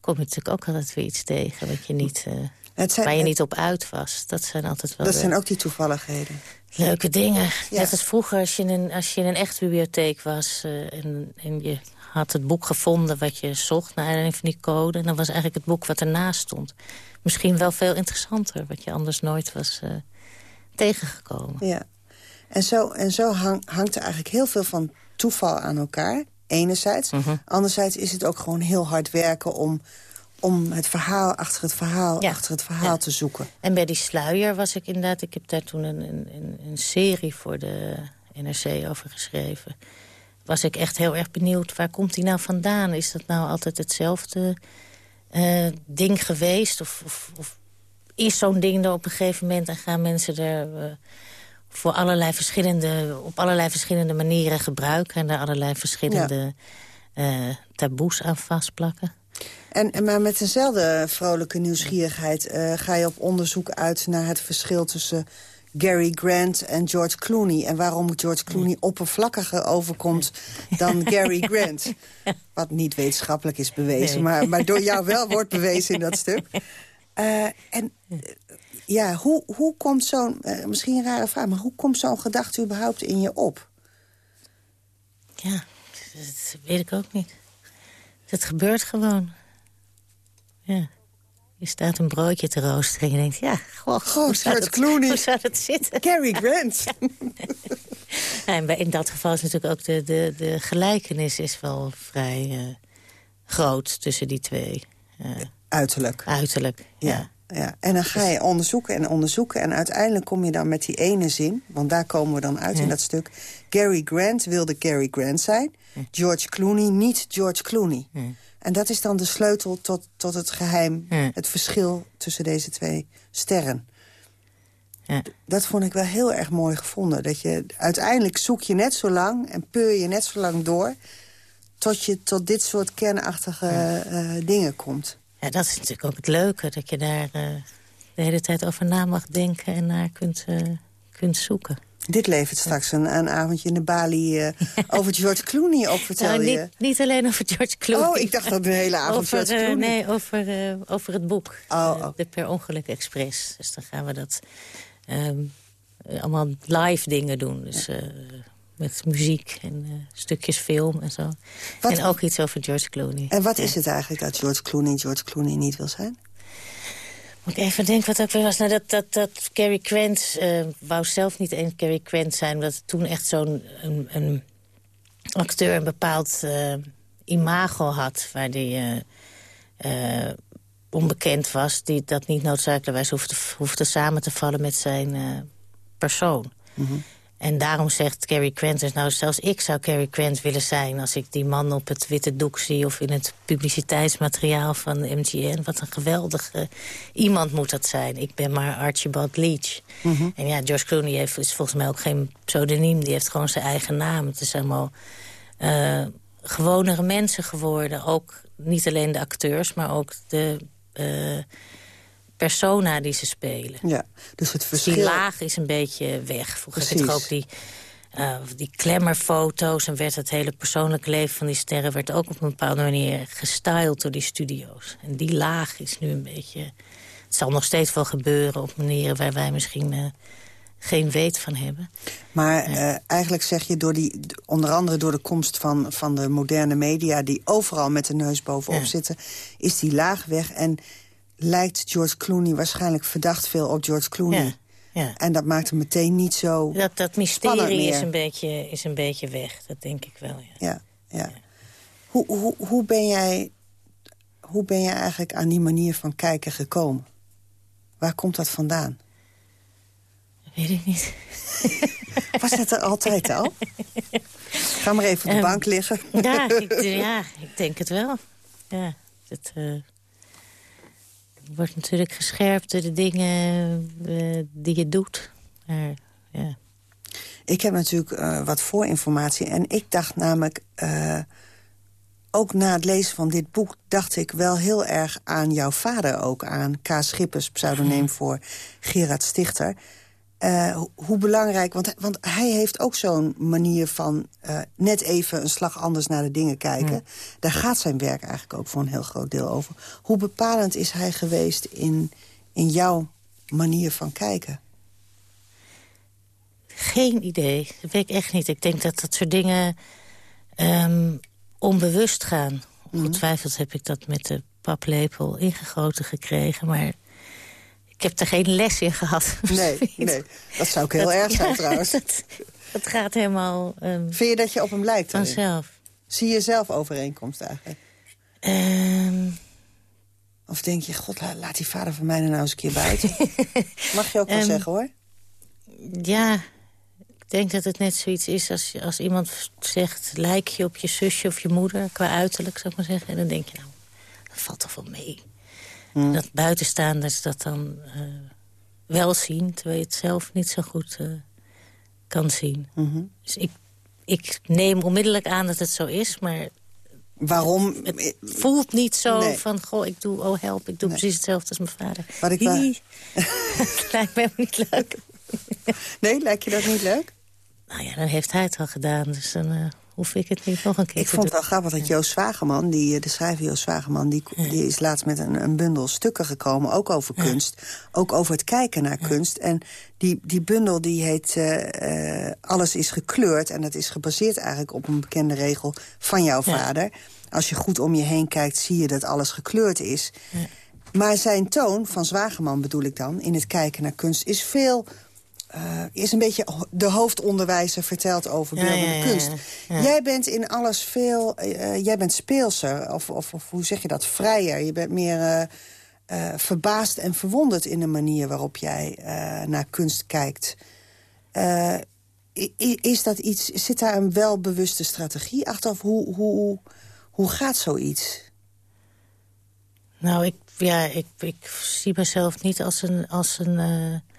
kom je natuurlijk ook altijd weer iets tegen wat je niet... Uh, Het zijn, waar je niet op uit was. Dat zijn altijd wel Dat de zijn ook die toevalligheden. leuke dingen. Ja. Net als vroeger als je in een, als je in een echte bibliotheek was... eh, en, en je had het boek gevonden wat je zocht... naar aanleiding van die code... en dan was eigenlijk het boek wat ernaast stond... misschien wel veel interessanter... wat je anders nooit was eh, tegengekomen. Ja. En zo, en zo hang- hangt er eigenlijk heel veel van toeval aan elkaar. Enerzijds. Mhm. Anderzijds is het ook gewoon heel hard werken om, om het verhaal achter het verhaal, achter het verhaal te zoeken. En bij die sluier was ik inderdaad... ik heb daar toen een, een, een- een serie voor de NRC over geschreven. Was ik echt heel erg benieuwd, waar komt die nou vandaan? Is dat nou altijd hetzelfde eh, ding geweest? Of, of, of is zo'n ding er op een gegeven moment... en gaan mensen er eh, voor allerlei verschillende, op allerlei verschillende manieren gebruiken... en daar allerlei verschillende eh, taboes aan vastplakken? En, en maar met dezelfde vrolijke nieuwsgierigheid ga je op onderzoek uit naar het verschil tussen Gary Grant en George Clooney. En waarom George Clooney oppervlakkiger overkomt dan Gary Grant. Wat niet wetenschappelijk is bewezen, Nee. maar, maar door jou wel wordt bewezen in dat stuk. Eh, en eh, ja, hoe, hoe komt zo'n, eh, misschien een rare vraag, maar hoe komt zo'n gedachte überhaupt in je op? Ja, dat weet ik ook niet. Het gebeurt gewoon. Ja. Je staat een broodje te roosteren en je denkt... ja, goh, hoe, zou dat, Clooney. hoe zou dat zitten? Cary Grant. Ja, en bij- in dat geval is natuurlijk ook de, de, de gelijkenis is wel vrij eh, groot tussen die twee. Eh, Uiterlijk. uiterlijk, ja. Ja, en dan ga je onderzoeken en onderzoeken... en uiteindelijk kom je dan met die ene zin... want daar komen we dan uit in dat stuk... Gary Grant wilde Gary Grant zijn. George Clooney niet George Clooney. En dat is dan de sleutel tot, tot het geheim... het verschil tussen deze twee sterren. Ja. Dat vond ik wel heel erg mooi gevonden. Dat je uiteindelijk zoek je net zo lang... en peur je net zo lang door... tot je tot dit soort kernachtige eh, dingen komt. Ja, dat is natuurlijk ook het leuke. Dat je daar eh, de hele tijd over na mag denken en naar kunt, eh, kunt zoeken. Dit levert straks een, een avondje in de Bali eh, over George Clooney op, vertel Nou, je. niet, niet alleen over George Clooney. Oh, ik dacht dat de hele avond over, George eh, Clooney. nee, over, eh, over het boek. Oh, oh. de Per Ongeluk Express. Dus dan gaan we dat ehm, eh, allemaal live dingen doen. Dus met muziek en stukjes film en zo. Wat- En ook iets over George Clooney. En wat is het eigenlijk dat George Clooney George Clooney niet wil zijn? Moet ik even denken wat ook weer was. Nou, dat, dat, dat Cary Grant eh, wou zelf niet eens Cary Grant zijn... omdat toen echt zo'n een, een acteur een bepaald eh, imago had... waar die eh, onbekend was... die dat niet noodzakelijkerwijs hoefde, hoefde samen te vallen met zijn persoon. En daarom zegt Cary Grant dus... nou, zelfs ik zou Cary Grant willen zijn... als ik die man op het witte doek zie... of in het publiciteitsmateriaal van MGN. Wat een geweldige iemand moet dat zijn. Ik ben maar Archibald Leach. En ja, George Clooney heeft, is volgens mij ook geen pseudoniem. Die heeft gewoon zijn eigen naam. Het is allemaal eh, gewonere mensen geworden. Ook niet alleen de acteurs, maar ook de... eh, persona die ze spelen. Ja, dus het Dus verschil... die laag is een beetje weg. Vroeger zit er ook die, eh, die klemmerfoto's... en werd het hele persoonlijke leven van die sterren... werd ook op een bepaalde manier gestyled door die studio's. En die laag is nu een beetje... Het zal nog steeds wel gebeuren op manieren waar wij misschien eh, geen weet van hebben. Maar eh, eigenlijk zeg je, door die, onder andere door de komst van, van de moderne media... die overal met de neus bovenop Ja. zitten, is die laag weg... en lijkt George Clooney waarschijnlijk verdacht veel op George Clooney. Ja, ja. En dat maakt hem meteen niet zo Dat, dat mysterie is een, beetje, is een beetje weg, dat denk ik wel. Ja. Ja, ja. Hoe, hoe, hoe, ben jij, hoe ben jij eigenlijk aan die manier van kijken gekomen? Waar komt dat vandaan? Weet ik niet. Was dat er altijd al? Ga maar even op de Ehm, bank liggen. Ja, ik, ja, ik denk het wel. Ja, het wordt natuurlijk gescherpt door de dingen eh, die je doet. Maar, ja. Ik heb natuurlijk eh, wat voorinformatie. En ik dacht namelijk... eh, ook na het lezen van dit boek dacht ik wel heel erg aan jouw vader ook. Aan K. Schippers, pseudoniem voor Gerard Stichter. Eh, ho- hoe belangrijk, want, want hij heeft ook zo'n manier van... eh, net even een slag anders naar de dingen kijken. Daar gaat zijn werk eigenlijk ook voor een heel groot deel over. Hoe bepalend is hij geweest in, in jouw manier van kijken? Geen idee. Dat weet ik echt niet. Ik denk dat dat soort dingen ehm, onbewust gaan. Mhm. Ongetwijfeld heb ik dat met de paplepel ingegoten gekregen. Maar ik heb er geen les in gehad. Nee, nee. dat zou ook heel Dat- erg zijn ja, trouwens. Dat, dat gaat helemaal ehm, Vind je dat je op hem lijkt? daarin? vanzelf. Zie je zelf overeenkomst eigenlijk? Ehm, Of denk je, god, la- laat die vader van mij er nou eens een keer buiten? Mag je ook wel Ehm, zeggen, hoor. Ja, ik denk dat het net zoiets is als, als iemand zegt... lijk je op je zusje of je moeder, qua uiterlijk, zou ik maar zeggen. En dan denk je, nou, dat valt toch wel mee. En dat buitenstaanders dat dan eh, wel zien... terwijl je het zelf niet zo goed eh, kan zien. Dus ik, ik neem onmiddellijk aan dat het zo is, maar... Waarom? Het voelt niet zo Nee. van, goh, ik doe, oh help, ik doe precies hetzelfde als mijn vader. Wat ik. Het lijkt me niet leuk. Nee, lijkt je dat niet leuk? Nou ja, dan heeft hij het al gedaan, dus dan eh, hoef ik het niet nog een keer Ik vond het wel grappig dat Joost Zwageman, die, eh, de schrijver Joost Zwageman... die, die is laatst met een, een bundel stukken gekomen, ook over kunst. Ook over het kijken naar kunst. En die, die bundel die heet eh, eh, Alles is gekleurd. En dat is gebaseerd eigenlijk op een bekende regel van jouw vader. Als je goed om je heen kijkt, zie je dat alles gekleurd is. Maar zijn toon, van Zwageman bedoel ik dan, in het kijken naar kunst... is veel... eh, is een beetje de hoofdonderwijzer vertelt over beeldende ja, kunst. ja. Jij bent in alles veel... eh, jij bent speelser, of, of, of hoe zeg je dat, vrijer. Je bent meer eh, eh, verbaasd en verwonderd in de manier waarop jij eh, naar kunst kijkt. Eh, is dat iets, zit daar een welbewuste strategie achter? Of hoe, hoe, hoe gaat zoiets? Nou, ik, ja, ik, ik zie mezelf niet als een, als een, eh,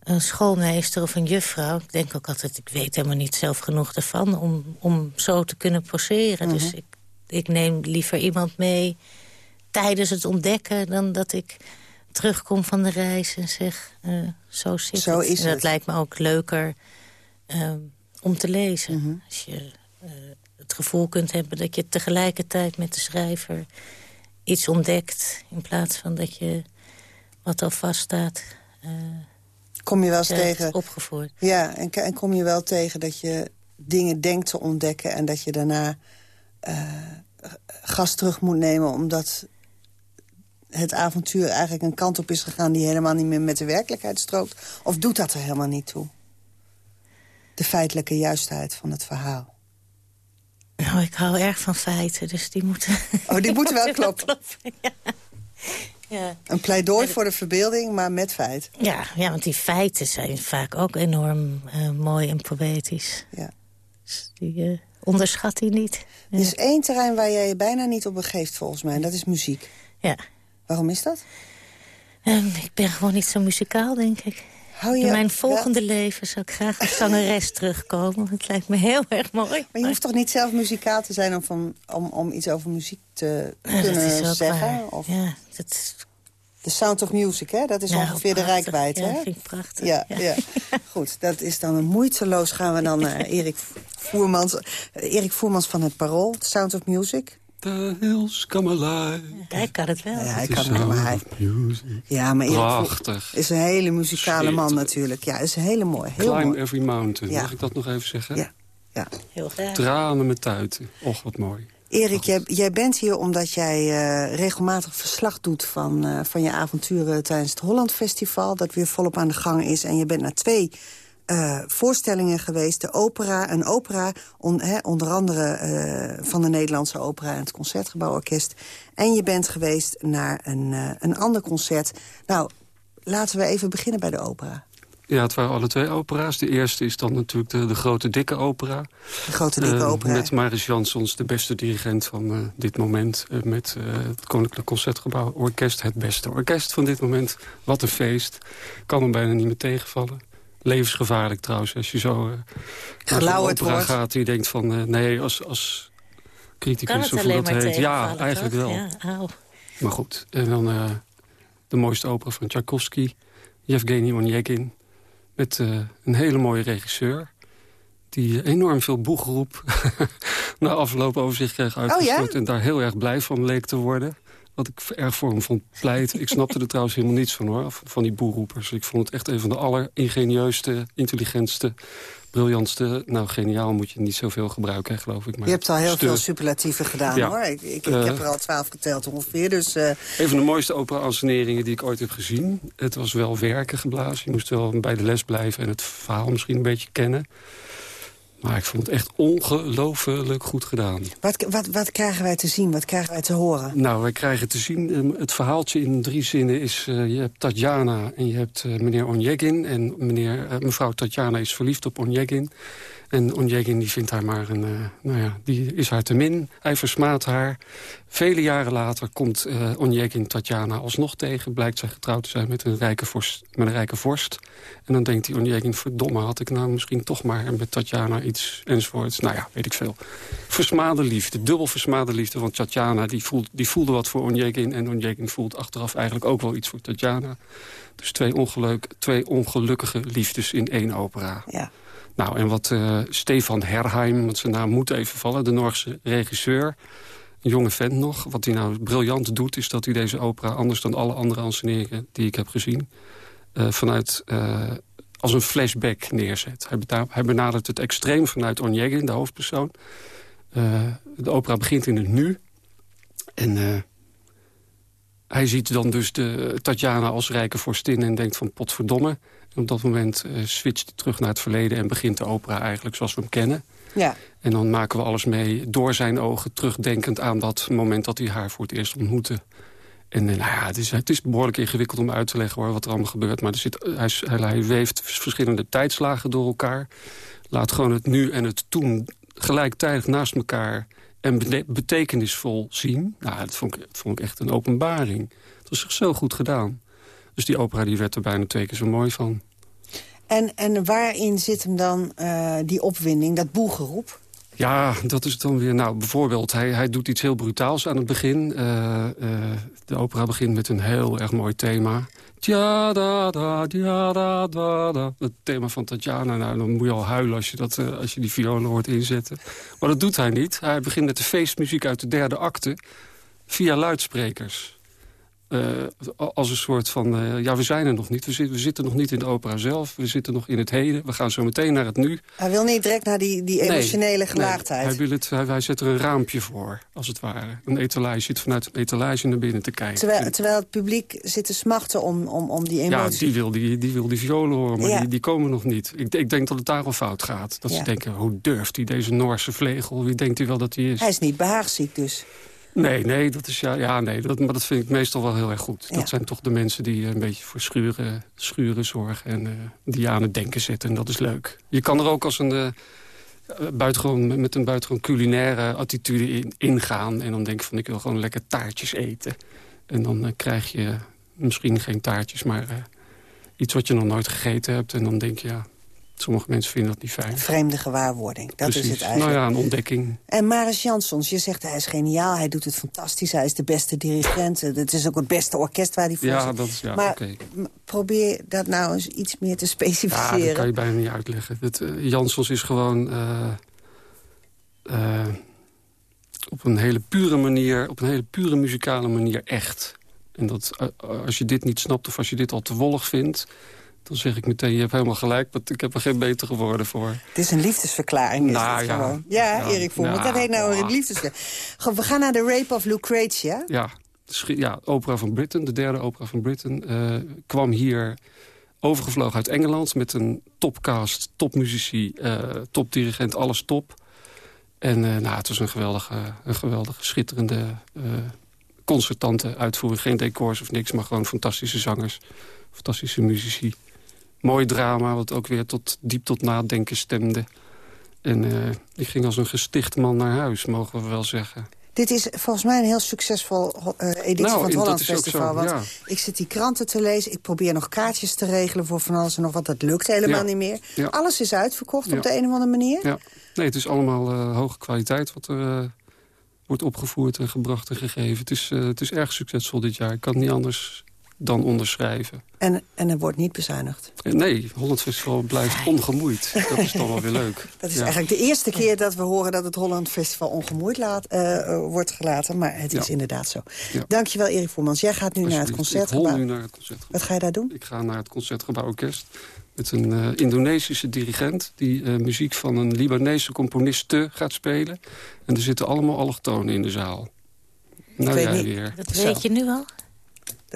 een schoolmeester of een juffrouw. Ik denk ook altijd, ik weet helemaal niet zelf genoeg ervan... om, om zo te kunnen poseren. Dus Mhm. ik, ik neem liever iemand mee tijdens het ontdekken... dan dat ik terugkom van de reis en zeg, eh, zo zit Zo het. is en dat het. lijkt me ook leuker eh, om te lezen. Mhm. Als je eh, het gevoel kunt hebben dat je tegelijkertijd met de schrijver iets ontdekt... in plaats van dat je wat al vaststaat... eh Kom je wel eens tegen... opgevoerd. Ja, en, en kom je wel tegen dat je dingen denkt te ontdekken... en dat je daarna eh, gas terug moet nemen... omdat het avontuur eigenlijk een kant op is gegaan... die helemaal niet meer met de werkelijkheid strookt? Of doet dat er helemaal niet toe? De feitelijke juistheid van het verhaal. Nou, ik hou erg van feiten, dus die moeten... Oh, die moeten wel kloppen. ja. Ja. Een pleidooi voor de verbeelding, maar met feit. Ja, ja, want die feiten zijn vaak ook enorm eh, mooi en poëtisch. Ja. Dus die eh, onderschat die niet. Er is één terrein waar jij je bijna niet op begeeft, volgens mij. En dat is muziek. Ja. Waarom is dat? Ehm, ik ben gewoon niet zo muzikaal, denk ik. Hou je In mijn volgende leven zou ik graag als zangeres terugkomen. Het lijkt me heel erg mooi. Maar je hoeft toch niet zelf muzikaal te zijn om, van, om, om iets over muziek te Ja, dat kunnen is zeggen? Of Ja, dat... The Sound of Music, hè? Dat is Ja, ongeveer de prachtig. Ja, hè? vind ik prachtig. Ja, Ja. goed. Dat is dan een moeiteloos gaan we dan naar Erik Voermans. eh, Erik Voermans van het Parool, The Sound of Music. The hills come alive. Hij kan het wel. Ja, hij kan het, maar hij... Ja, maar Erik Prachtig. is een hele muzikale man natuurlijk. Ja, is hele mooi. Heel Climb mooi. every mountain. Ja. Mag ik dat nog even zeggen? Ja. ja. Heel graag. Tranen met tuiten. Och, wat mooi. Erik, jij, jij bent hier omdat jij eh, regelmatig verslag doet van, eh, van je avonturen tijdens het Holland Festival. Dat weer volop aan de gang is. En je bent naar twee eh, voorstellingen geweest. De opera, een opera, on- onder andere eh, van de Nederlandse opera en het Concertgebouworkest. En je bent geweest naar een, eh, een ander concert. Nou, laten we even beginnen bij de opera. Ja, het waren alle twee opera's. De eerste is dan natuurlijk de, de grote dikke opera. De grote dikke opera. Met Maris Jansons, de beste dirigent van dit moment. met het Koninklijk Concertgebouw Orkest, het beste orkest van dit moment. Wat een feest. Kan hem bijna niet meer tegenvallen. Levensgevaarlijk trouwens, als je zo eh, naar zo'n Gelauwerd opera wordt. gaat. Die denkt van, eh, nee, als, als criticus of hoe dat heet. Ja, eigenlijk toch? wel. Ja. Maar goed, en dan eh, de mooiste opera van Tchaikovsky, Yevgeny Onegin. Met eh, een hele mooie regisseur. Die enorm veel boegeroep na afloop over zich kreeg uitgestort. Oh ja? En daar heel erg blij van leek te worden. Wat ik erg voor hem vond pleiten. Ik snapte er trouwens helemaal niets van, hoor, van die boerroepers. Ik vond het echt een van de alleringenieuste, intelligentste briljantste. Nou, geniaal moet je niet zoveel gebruiken, geloof ik. Maar je hebt al heel veel superlatieven gedaan, hoor. Ik, ik, ik heb Eh, er al twaalf geteld ongeveer, dus... eh, Een van de mooiste opera-anseneringen die ik ooit heb gezien. Het was wel werken geblazen. Je moest wel bij de les blijven en het verhaal misschien een beetje kennen. Maar ik vond het echt ongelooflijk goed gedaan. wat, wat, wat krijgen wij te zien, wat krijgen wij te horen? Nou, wij krijgen te zien, eh, het verhaaltje in drie zinnen is... eh, je hebt Tatjana en je hebt eh, meneer Onjegin. En meneer, eh, mevrouw Tatjana is verliefd op Onjegin. En Onjegin die vindt haar maar een... eh, nou ja, die is haar te min. Hij versmaadt haar. Vele jaren later komt eh Onjegin Tatjana alsnog tegen. Blijkt zij getrouwd te zijn met een rijke vorst. Met een rijke vorst. En dan denkt hij Onjegin, verdomme, had ik nou misschien toch maar met Tatjana iets enzovoorts. Nou ja, weet ik veel. Versmade liefde, dubbel versmade liefde. Want Tatjana die voelt, die voelde wat voor Onjegin. En Onjegin voelt achteraf eigenlijk ook wel iets voor Tatjana. Dus twee, ongeluk, twee ongelukkige liefdes in één opera. Ja. Nou, en wat eh, Stefan Herheim, want zijn naam moet even vallen... de Noorse regisseur, een jonge vent nog. Wat hij nou briljant doet, is dat hij deze opera... anders dan alle andere anseneringen die ik heb gezien... eh, vanuit, eh, als een flashback neerzet. Hij, benadert het extreem vanuit Onegin, de hoofdpersoon. De opera begint in het nu. En hij ziet dan dus de Tatjana als rijke vorstin en denkt van potverdomme. En op dat moment eh, switcht hij terug naar het verleden... en begint de opera eigenlijk zoals we hem kennen. Ja. En dan maken we alles mee door zijn ogen... terugdenkend aan dat moment dat hij haar voor het eerst ontmoette. En eh, nou ja, het is, het is behoorlijk ingewikkeld om uit te leggen hoor, wat er allemaal gebeurt. Maar er zit, hij, is- hij, hij weeft verschillende tijdslagen door elkaar. Laat gewoon het nu en het toen gelijktijdig naast elkaar... en betekenisvol zien. Nou, dat vond, ik, dat vond ik echt een openbaring. Het was zo goed gedaan. Dus die opera die werd er bijna twee keer zo mooi van. En, en waarin zit hem dan eh, die opwinding, dat boegeroep? Ja, dat is dan weer... Nou, bijvoorbeeld, hij, hij doet iets heel brutaals aan het begin. Eh, eh, de opera begint met een heel erg mooi thema. Tja da da, tja da da da. Het thema van Tatjana, nou, dan moet je al huilen als je, dat, als je die violen hoort inzetten. Maar dat doet hij niet. Hij begint met de feestmuziek uit de derde acte via luidsprekers. Eh, als een soort van, eh, ja, we zijn er nog niet. We, zitten- we zitten nog niet in de opera zelf. We zitten nog in het heden. We gaan zo meteen naar het nu. Hij wil niet direct naar die, die emotionele nee. gelaagdheid. hij, wil het, hij, hij zet er een raampje voor, als het ware. Een etalage. Zit vanuit een etalage naar binnen te kijken. Terwijl, terwijl het publiek zit te smachten om, om, om die ja, emotie. die wil die, die wil die violen horen, maar Ja. die, die komen nog niet. Ik, ik denk dat het daar al fout gaat. Dat Ja. ze denken, hoe durft hij, deze Noorse vlegel? Wie denkt hij wel dat hij is? Hij is niet behaagziek dus. Nee, nee, dat is ja, ja nee, dat, maar dat vind ik meestal wel heel erg goed. Ja. Dat zijn toch de mensen die eh, een beetje voor schuren, schuren zorgen en eh, die je aan het denken zetten. En dat is leuk. Je kan er ook als een, eh, buitengewoon, met een buitengewoon culinaire attitude in, ingaan. En dan denk ik van ik wil gewoon lekker taartjes eten. En dan krijg je misschien geen taartjes, maar iets wat je nog nooit gegeten hebt. En dan denk je, ja, sommige mensen vinden dat niet fijn. Vreemde gewaarwording, dat Precies. is het eigenlijk. Nou ja, een ontdekking. En Maris Jansons, je zegt hij is geniaal, hij doet het fantastisch... hij is de beste dirigent, eh, het is ook het beste orkest waar hij voor Ja, zit. dat is ja, maar probeer dat nou eens iets meer te Ja, specificeren. dat kan je bijna niet uitleggen. Het, eh, Jansons is gewoon eh, eh, op een hele pure manier, op een hele pure muzikale manier echt. En dat, eh, als je dit niet snapt of als je dit al te wollig vindt... dan zeg ik meteen, je hebt helemaal gelijk, want ik heb er geen betere woorden voor. Het is een liefdesverklaring. is Nou, het ja. gewoon. Ja, Ja, Erik Voerman, ja, dat heet nou een liefdesverklaring. We gaan naar The Rape of Lucretia. Ja, ja, opera van Britain, de derde opera van Britain... eh, kwam hier overgevlogen uit Engeland... met een topcast, topmuzici, eh topdirigent, alles top. En eh, nou, het was een geweldige, een geweldige schitterende, concertante uitvoering. Geen decors of niks, maar gewoon fantastische zangers. Fantastische muzici. Mooi drama, wat ook weer tot, diep tot nadenken stemde. En eh, ik ging als een gesticht man naar huis, mogen we wel zeggen. Dit is volgens mij een heel succesvol eh, editie Nou, van het Holland Festival. zo, want ja. ik zit die kranten te lezen. Ik probeer nog kaartjes te regelen voor van alles en nog wat. Dat lukt helemaal Ja. niet meer. Ja. Alles is uitverkocht op de een of andere manier. Ja, nee, het is allemaal eh, hoge kwaliteit wat er wordt opgevoerd en gebracht en gegeven. Het is, het is erg succesvol dit jaar. Ik kan het niet anders dan onderschrijven. En, en er wordt niet bezuinigd? Nee, Holland Festival blijft ongemoeid. Dat is toch wel weer leuk. Dat is eigenlijk de eerste keer dat we horen dat het Holland Festival ongemoeid laat, uh, wordt gelaten. Maar het is inderdaad zo. Ja. Dankjewel Erik Voermans. Jij gaat nu naar het Concertgebouw. Ik nu naar het Concertgebouw. Wat ga je daar doen? Ik ga naar het Concertgebouw Orkest. Met een uh, Indonesische dirigent die uh, muziek van een Libanese componist gaat spelen. En er zitten allemaal allochtonen in de zaal. Nou jij weer. Dat weet je nu al?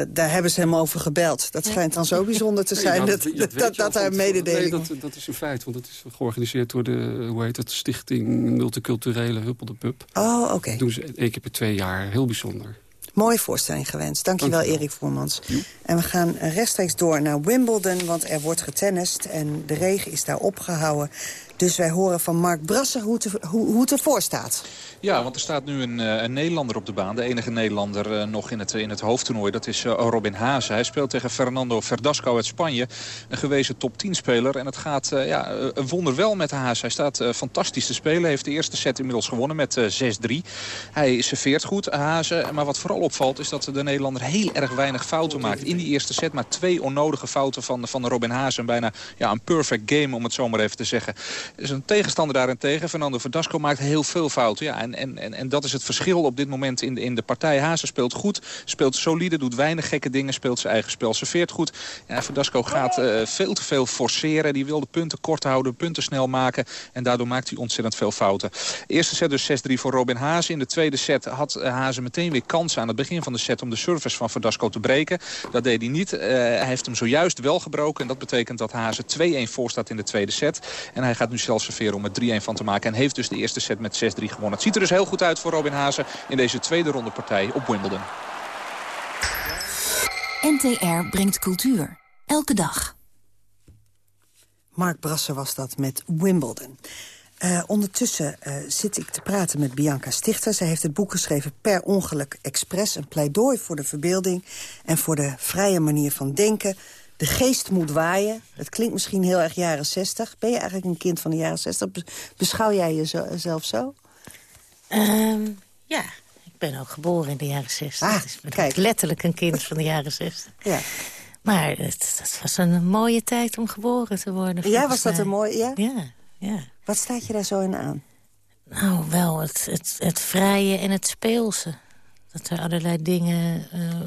Daar hebben ze hem over gebeld. Dat schijnt dan zo bijzonder te zijn dat, dat, dat, dat daar mededeling... Nee, dat, dat is een feit, want dat is georganiseerd door de hoe heet het, Stichting Multiculturele Huppel de Pub. Oh, oké. Okay. Dat doen ze één keer per twee jaar, heel bijzonder. Mooie voorstelling gewenst. Dankjewel, Dankjewel. Erik Voermans. En we gaan rechtstreeks door naar Wimbledon, want er wordt getennist... en de regen is daar opgehouden. Dus wij horen van Mark Brassen hoe, te, hoe, hoe het ervoor staat. Ja, want er staat nu een, een Nederlander op de baan. De enige Nederlander uh, nog in het, in het hoofdtoernooi. Dat is uh, Robin Haase. Hij speelt tegen Fernando Verdasco uit Spanje. Een gewezen top 10 speler. En het gaat ja, een wonderwel met Haase. Hij staat fantastisch te spelen. Heeft de eerste set inmiddels gewonnen met 6-3. Hij serveert goed, Haase. Maar wat vooral opvalt is dat de Nederlander heel erg weinig fouten maakt. In die eerste set maar twee onnodige fouten van, van Robin. En bijna ja, een perfect game om het zo maar even te zeggen. Dus een tegenstander daarentegen, Fernando Verdasco, maakt heel veel fouten. Ja, en, en, en, dat is het verschil op dit moment in de, in de partij. Hazen speelt goed, speelt solide, doet weinig gekke dingen, speelt zijn eigen spel, serveert goed. Ja, Verdasco gaat uh, veel te veel forceren. Die wil de punten kort houden, punten snel maken. En daardoor maakt hij ontzettend veel fouten. Eerste set dus 6-3 voor Robin Hazen. In de tweede set had Hazen meteen weer kansen aan het begin van de set... om de service van Verdasco te breken. Dat deed hij niet. Uh, hij heeft hem zojuist wel gebroken. En dat betekent dat Hazen 2-1 voor staat in de tweede set. En hij gaat nu zelf serveren om er 3-1 van te maken. En heeft dus de eerste set met 6-3 gewonnen. Het ziet er dus heel goed uit voor Robin Hazen in deze tweede ronde partij op Wimbledon. NTR brengt cultuur. Elke dag. Mark Brasser was dat met Wimbledon. Uh, ondertussen uh, zit ik te praten met Bianca Stichter. Zij heeft het boek geschreven Per Ongeluk Express. Een pleidooi voor de verbeelding en voor de vrije manier van denken. De geest moet waaien. Het klinkt misschien heel erg jaren zestig. Ben je eigenlijk een kind van de jaren zestig? Beschouw jij jezelf zo? Um, ja, ik ben ook geboren in de jaren zestig. Ah, dus ben kijk. letterlijk een kind van de jaren zestig. Ja. Maar het, het, was een mooie tijd om geboren te worden. Ja, was dat een mooie... Ja? ja, ja. Wat staat je daar zo in aan? Nou, wel het, het, het vrije en het speelse. Dat er allerlei dingen uh,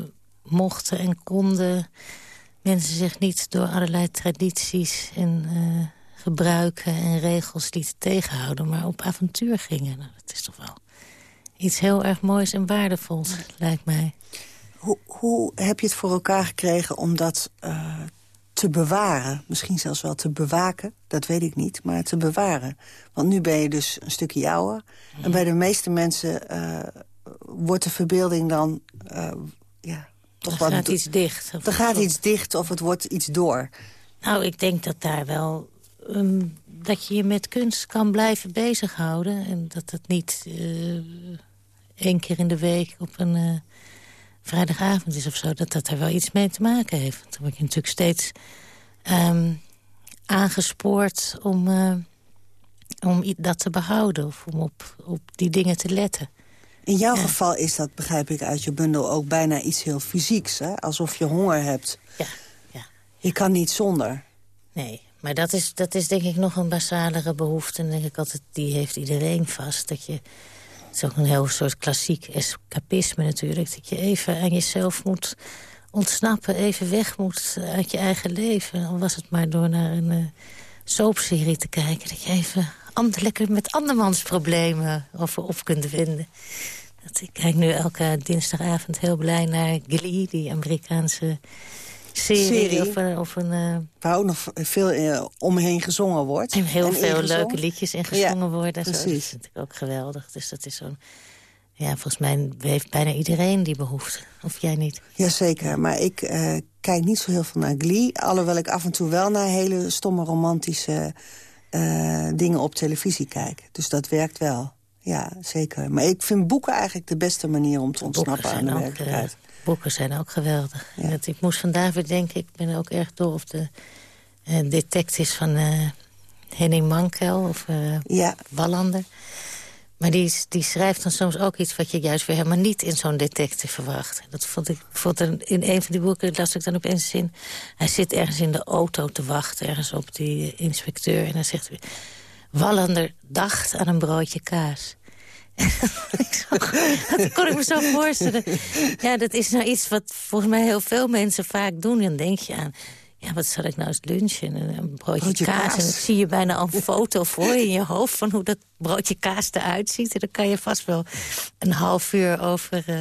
mochten en konden mensen zich niet door allerlei tradities en uh, gebruiken en regels lieten tegenhouden, maar op avontuur gingen. Nou, dat is toch wel iets heel erg moois en waardevols, lijkt mij. Hoe, hoe heb je het voor elkaar gekregen om dat uh, te bewaren? Misschien zelfs wel te bewaken, dat weet ik niet, maar te bewaren. Want nu ben je dus een stukje ouder. En bij de meeste mensen uh, wordt de verbeelding dan... ja, toch er gaat iets dicht. Er gaat iets dicht of het wordt iets door. Nou, ik denk dat daar wel... Um, dat je je met kunst kan blijven bezighouden. En dat het niet uh, één keer in de week op een uh, vrijdagavond is of zo. Dat dat er wel iets mee te maken heeft. Want dan word je natuurlijk steeds um, aangespoord om, uh, om dat te behouden. Of om op, op die dingen te letten. In jouw geval is dat, begrijp ik uit je bundel, ook bijna iets heel fysieks. Hè? Alsof je honger hebt. Ja, ja. Je kan niet zonder. Nee, maar dat is, dat is denk ik nog een basalere behoefte. En denk ik altijd, die heeft iedereen vast. Dat je, het is ook een heel soort klassiek escapisme natuurlijk. Dat je even aan jezelf moet ontsnappen, even weg moet uit je eigen leven. Al was het maar door naar een uh, soapserie te kijken. Dat je even lekker met andermans problemen over op kunt vinden. Dat, ik kijk nu elke dinsdagavond heel blij naar Glee, die Amerikaanse serie. serie. Of, een, of een, uh, Waar ook nog veel uh, omheen gezongen wordt. En heel veel leuke liedjes in gezongen worden. Precies. Zo. Dat vind ik ook geweldig. Dus dat is zo'n... Ja, volgens mij heeft bijna iedereen die behoefte. Of jij niet? Jazeker, maar ik uh, kijk niet zo heel veel naar Glee. Alhoewel ik af en toe wel naar hele stomme romantische uh, dingen op televisie kijk. Dus dat werkt wel. Ja, zeker. Maar ik vind boeken eigenlijk de beste manier om te ontsnappen aan de ook, werkelijkheid. Uh, boeken zijn ook geweldig. Ja. Dat, ik moest vandaag weer denken, ik ben ook erg door op de uh, detectives van Henning Mankel of ja. Wallander. Maar die, die schrijft dan soms ook iets wat je juist weer helemaal niet in zo'n detective verwacht. Dat vond ik vond in een van die boeken, las ik dan opeens zin. Hij zit ergens in de auto te wachten, ergens op die inspecteur. En dan zegt hij, Wallander dacht aan een broodje kaas. dat kon ik me zo voorstellen. Ja, dat is nou iets wat volgens mij heel veel mensen vaak doen. Dan denk je aan, ja, wat zal ik nou eens lunchen? Een broodje, broodje kaas. En dan zie je bijna al een foto voor je in je hoofd... van hoe dat broodje kaas eruit ziet. En dan kan je vast wel een half uur over, uh,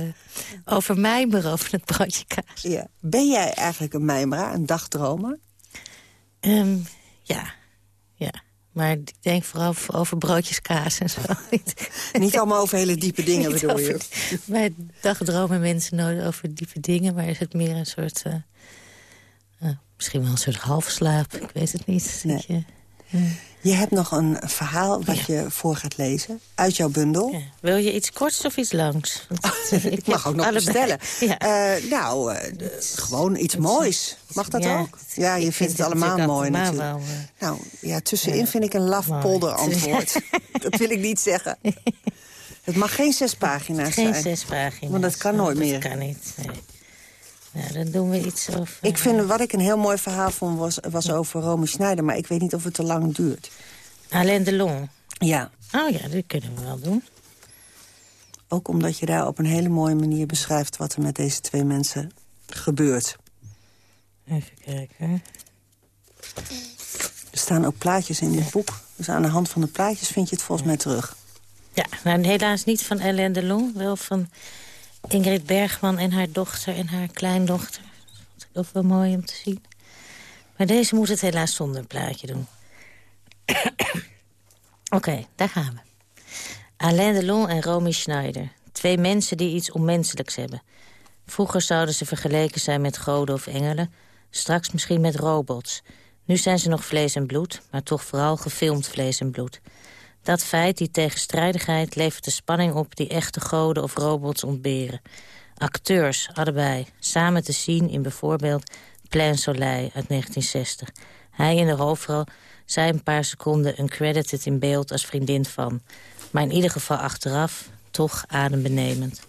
over mijmeren, over het broodje kaas. Ja. Ben jij eigenlijk een mijmeraar, een dagdromer? Um, ja, ja. Maar ik denk vooral over broodjes kaas en zo. Niet allemaal over hele diepe dingen, bedoel over, je? Bij dagdromen mensen nooit over diepe dingen... maar is het meer een soort... Uh, misschien wel een soort halfslaap, ik weet het niet. Nee. Je, uh, je hebt nog een verhaal wat ja. je voor gaat lezen uit jouw bundel. Ja. Wil je iets korts of iets langs? Want, ik mag ook nog bestellen. Ja. Uh, nou, uh, gewoon iets moois. Mag dat ook? Ja, je vindt het, het allemaal mooi natuurlijk. Wel, uh, nou, ja, tussenin vind ik een laf polder antwoord. dat wil ik niet zeggen. Het mag geen zes pagina's geen zijn. Geen zes pagina's. Want dat kan nooit dat meer. Dat kan niet, nee. Nou, dan doen we iets over... Ik vind, wat ik een heel mooi verhaal vond, was, was over Romy Schneider... maar ik weet niet of het te lang duurt. Alain Delon? Ja. Oh ja, dat kunnen we wel doen. Ook omdat je daar op een hele mooie manier beschrijft... wat er met deze twee mensen gebeurt. Even kijken. Er staan ook plaatjes in dit boek. Dus aan de hand van de plaatjes vind je het volgens mij terug. Ja, nou helaas niet van Alain Delon. Wel van Ingrid Bergman en haar dochter en haar kleindochter. Dat ik ook wel mooi om te zien. Maar deze moet het helaas zonder een plaatje doen. Oké, daar gaan we. Alain Delon en Romy Schneider. Twee mensen die iets onmenselijks hebben. Vroeger zouden ze vergeleken zijn met goden of engelen. Straks misschien met robots. Nu zijn ze nog vlees en bloed, maar toch vooral gefilmd vlees en bloed. Dat feit, die tegenstrijdigheid, levert de spanning op... die echte goden of robots ontberen. Acteurs, allebei, samen te zien in bijvoorbeeld Plein Soleil uit 1960. Hij in de hoofdrol, zij een paar seconden uncredited in beeld als vriendin van. Maar in ieder geval achteraf toch adembenemend.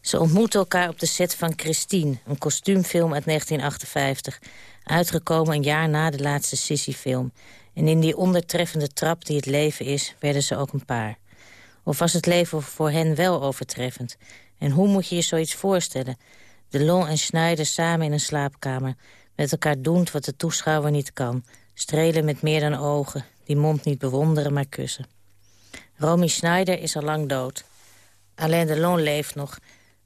Ze ontmoeten elkaar op de set van Christine, een kostuumfilm uit 1958... uitgekomen een jaar na de laatste Sissy-film... En in die ondertreffende trap die het leven is, werden ze ook een paar. Of was het leven voor hen wel overtreffend? En hoe moet je je zoiets voorstellen? Delon en Schneider samen in een slaapkamer... met elkaar doend wat de toeschouwer niet kan. Strelen met meer dan ogen, die mond niet bewonderen, maar kussen. Romy Schneider is al lang dood. Alain Delon leeft nog,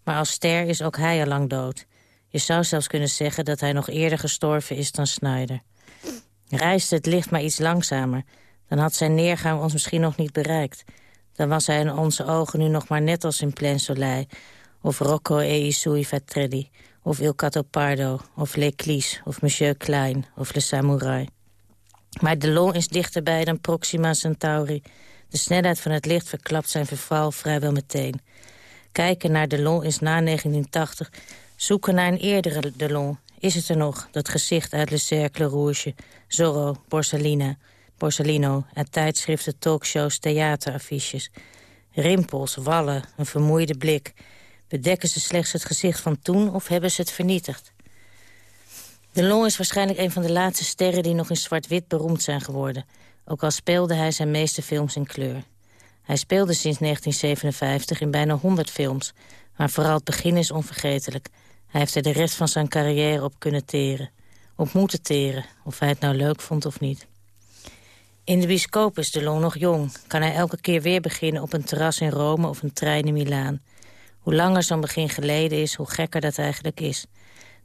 maar als ster is ook hij al lang dood. Je zou zelfs kunnen zeggen dat hij nog eerder gestorven is dan Schneider. Reisde het licht maar iets langzamer... dan had zijn neergang ons misschien nog niet bereikt. Dan was hij in onze ogen nu nog maar net als in Plein Soleil... of Rocco e i Sui Fatrelli, of Il Cattopardo... of L'Eclise, of Monsieur Klein, of Le Samouraï. Maar Delon is dichterbij dan Proxima Centauri. De snelheid van het licht verklapt zijn verval vrijwel meteen. Kijken naar Delon is na 1980... zoeken naar een eerdere Delon, is het er nog, dat gezicht uit Le Cercle Rouge, Zorro, Borsalina, Borsalino... uit tijdschriften, talkshows, theateraffiches. Rimpels, wallen, een vermoeide blik. Bedekken ze slechts het gezicht van toen of hebben ze het vernietigd? Delon is waarschijnlijk een van de laatste sterren... die nog in zwart-wit beroemd zijn geworden. Ook al speelde hij zijn meeste films in kleur. Hij speelde sinds 1957 in bijna 100 films... maar vooral het begin is onvergetelijk... Hij heeft er de rest van zijn carrière op kunnen teren. Op moeten teren, of hij het nou leuk vond of niet. In de bioscoop is Delon nog jong. Kan hij elke keer weer beginnen op een terras in Rome of een trein in Milaan. Hoe langer zo'n begin geleden is, hoe gekker dat eigenlijk is.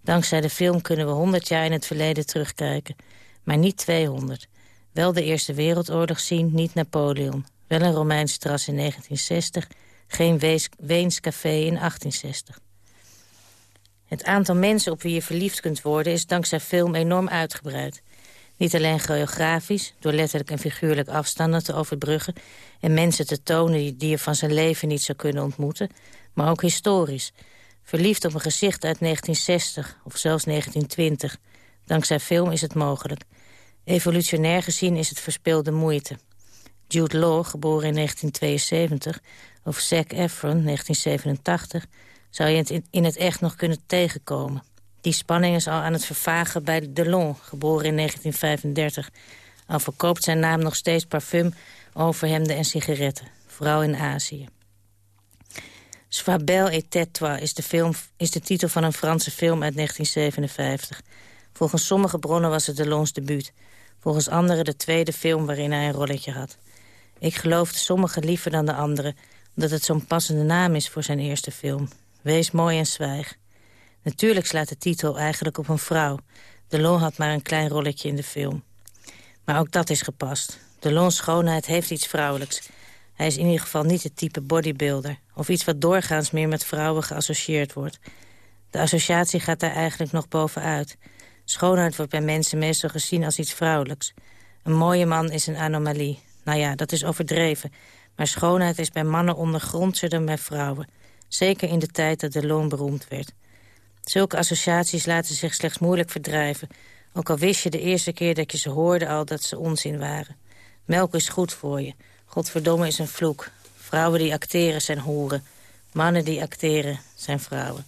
Dankzij de film kunnen we 100 jaar in het verleden terugkijken. Maar niet 200. Wel de Eerste Wereldoorlog zien, niet Napoleon. Wel een Romeins terras in 1960. Geen Weens café in 1860. Het aantal mensen op wie je verliefd kunt worden... is dankzij film enorm uitgebreid. Niet alleen geografisch, door letterlijk en figuurlijk afstanden te overbruggen... en mensen te tonen die je van zijn leven niet zou kunnen ontmoeten... maar ook historisch. Verliefd op een gezicht uit 1960 of zelfs 1920. Dankzij film is het mogelijk. Evolutionair gezien is het verspilde moeite. Jude Law, geboren in 1972, of Zac Efron, 1987... zou je het in het echt nog kunnen tegenkomen. Die spanning is al aan het vervagen bij Delon, geboren in 1935. Al verkoopt zijn naam nog steeds parfum, overhemden en sigaretten. Vooral in Azië. Swabel et Tétouan is de, film, is de titel van een Franse film uit 1957. Volgens sommige bronnen was het Delons debuut. Volgens anderen de tweede film waarin hij een rolletje had. Ik geloofde sommigen liever dan de anderen... omdat het zo'n passende naam is voor zijn eerste film. Wees mooi en zwijg. Natuurlijk slaat de titel eigenlijk op een vrouw. Delon had maar een klein rolletje in de film. Maar ook dat is gepast. Delons schoonheid heeft iets vrouwelijks. Hij is in ieder geval niet het type bodybuilder... of iets wat doorgaans meer met vrouwen geassocieerd wordt. De associatie gaat daar eigenlijk nog bovenuit. Schoonheid wordt bij mensen meestal gezien als iets vrouwelijks. Een mooie man is een anomalie. Nou ja, dat is overdreven. Maar schoonheid is bij mannen ondergrondser dan bij vrouwen. Zeker in de tijd dat de loon beroemd werd. Zulke associaties laten zich slechts moeilijk verdrijven. Ook al wist je de eerste keer dat je ze hoorde al dat ze onzin waren. Melk is goed voor je. Godverdomme is een vloek. Vrouwen die acteren zijn hoeren. Mannen die acteren zijn vrouwen.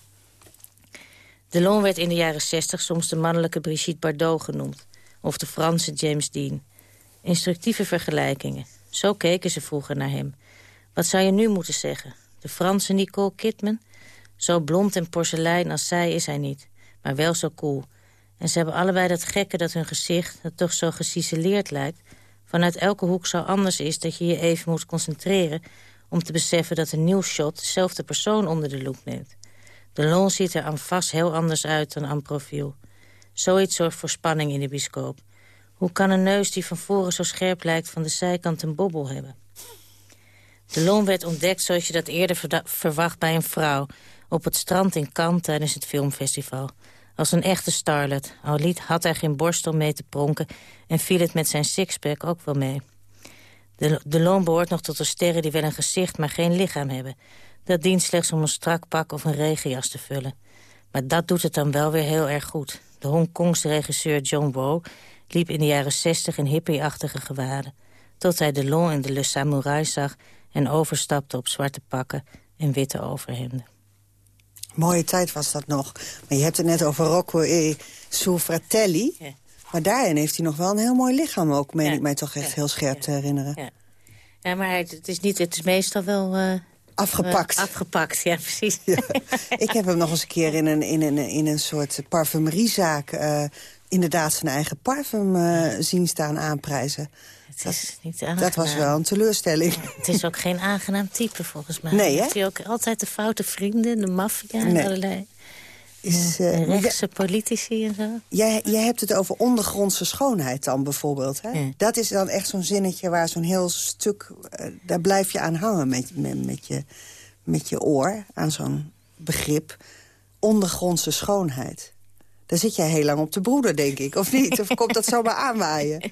Delon werd in de jaren 60 soms de mannelijke Brigitte Bardot genoemd. Of de Franse James Dean. Instructieve vergelijkingen. Zo keken ze vroeger naar hem. Wat zou je nu moeten zeggen? De Franse Nicole Kidman? Zo blond en porselein als zij is hij niet. Maar wel zo cool. En ze hebben allebei dat gekke dat hun gezicht, dat toch zo geciceleerd lijkt... vanuit elke hoek zo anders is dat je je even moet concentreren... om te beseffen dat een nieuw shot dezelfde persoon onder de loep neemt. De lon ziet er aan vast heel anders uit dan aan profiel. Zoiets zorgt voor spanning in de biscoop. Hoe kan een neus die van voren zo scherp lijkt van de zijkant een bobbel hebben? De loon werd ontdekt zoals je dat eerder verwacht bij een vrouw... op het strand in Cannes tijdens het filmfestival. Als een echte starlet. Al had hij geen borst om mee te pronken... en viel het met zijn sixpack ook wel mee. De, de loon behoort nog tot de sterren die wel een gezicht, maar geen lichaam hebben. Dat dient slechts om een strak pak of een regenjas te vullen. Maar dat doet het dan wel weer heel erg goed. De Hongkongse regisseur John Woo liep in de jaren zestig in hippieachtige gewaden... tot hij de Long en de Le Samurai zag en overstapte op zwarte pakken en witte overhemden. Mooie tijd was dat nog. Maar je hebt het net over Rocco e Su Fratelli. Ja. Maar daarin heeft hij nog wel een heel mooi lichaam ook, meen ik mij toch echt heel scherp te herinneren. Ja. ja, maar het is, niet, het is meestal wel... Uh, afgepakt. Uh, afgepakt, ja, precies. ik heb hem nog eens een keer in een, in een, in een soort parfumeriezaak... Uh, inderdaad zijn eigen parfum zien staan aanprijzen. Het is dat, niet dat was wel een teleurstelling. Het is ook geen aangenaam type, volgens mij. Nee, hè? Heeft hij ook altijd de foute vrienden, de maffia en nee. allerlei... Is, uh, rechtse politici en zo. Jij, jij hebt het over ondergrondse schoonheid dan bijvoorbeeld. Hè? Ja. Dat is dan echt zo'n zinnetje waar zo'n heel stuk... Uh, daar blijf je aan hangen met, met, met, je, met je oor. Aan zo'n begrip. Ondergrondse schoonheid. Daar zit jij heel lang op de broeder, denk ik. Of niet? Of komt dat zomaar aanwaaien?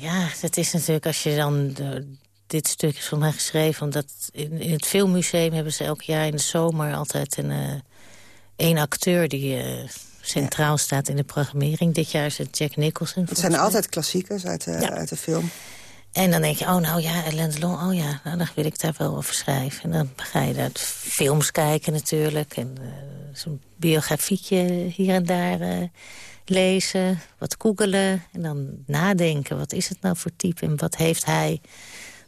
Ja, dat is natuurlijk als je dan... De, dit stuk is voor mij geschreven. Omdat in, in, het filmmuseum hebben ze elk jaar in de zomer altijd een... Uh, één acteur die uh, centraal staat in de programmering. Dit jaar is het Jack Nicholson. Het zijn altijd klassiekers uit ja. uit de film. En dan denk je, oh nou ja, Alain Delon, oh ja, nou, dan wil ik daar wel over schrijven. En dan ga je naar films kijken natuurlijk. En uh, zo'n biografietje hier en daar lezen, wat googelen. En dan nadenken, wat is het nou voor type en wat heeft hij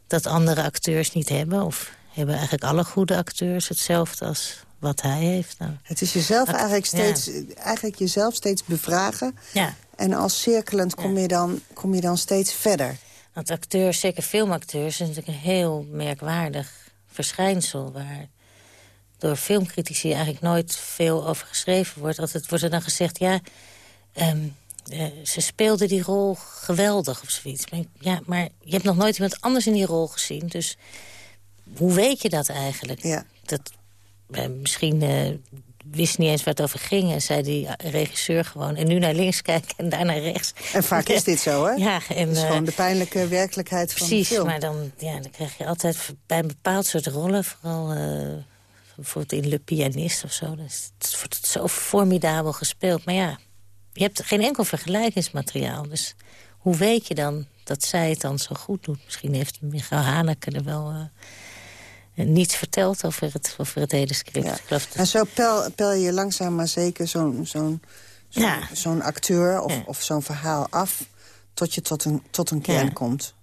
dat andere acteurs niet hebben? Of hebben eigenlijk alle goede acteurs hetzelfde als wat hij heeft. Nou, het is jezelf dat, eigenlijk steeds, ja. eigenlijk jezelf steeds bevragen. Ja. En als cirkelend kom, je dan, kom je dan steeds verder. Want acteurs, zeker filmacteurs, is natuurlijk een heel merkwaardig verschijnsel... waar door filmcritici eigenlijk nooit veel over geschreven wordt. Altijd wordt er dan gezegd, ja, um, uh, ze speelde die rol geweldig of zoiets. Maar, ja, maar je hebt nog nooit iemand anders in die rol gezien. Dus hoe weet je dat eigenlijk? Ja. Dat uh, misschien uh, wist niet eens waar het over ging. En zei die regisseur gewoon. En nu naar links kijken en daar naar rechts. En vaak is dit zo, hè? Ja. En, het is gewoon de pijnlijke werkelijkheid van precies, de film. maar dan, ja, dan krijg je altijd bij een bepaald soort rollen... vooral bijvoorbeeld in Le Pianist of zo. Het wordt zo formidabel gespeeld. Maar ja, je hebt geen enkel vergelijkingsmateriaal. Dus hoe weet je dan dat zij het dan zo goed doet? Misschien heeft Michael Haneke er wel uh, niets verteld over het, over het hele script. Ja. En zo pel, pel je langzaam maar zeker zo'n zo'n Ja. zo'n acteur of, Ja. of zo'n verhaal af... tot je tot een, tot een kern komt.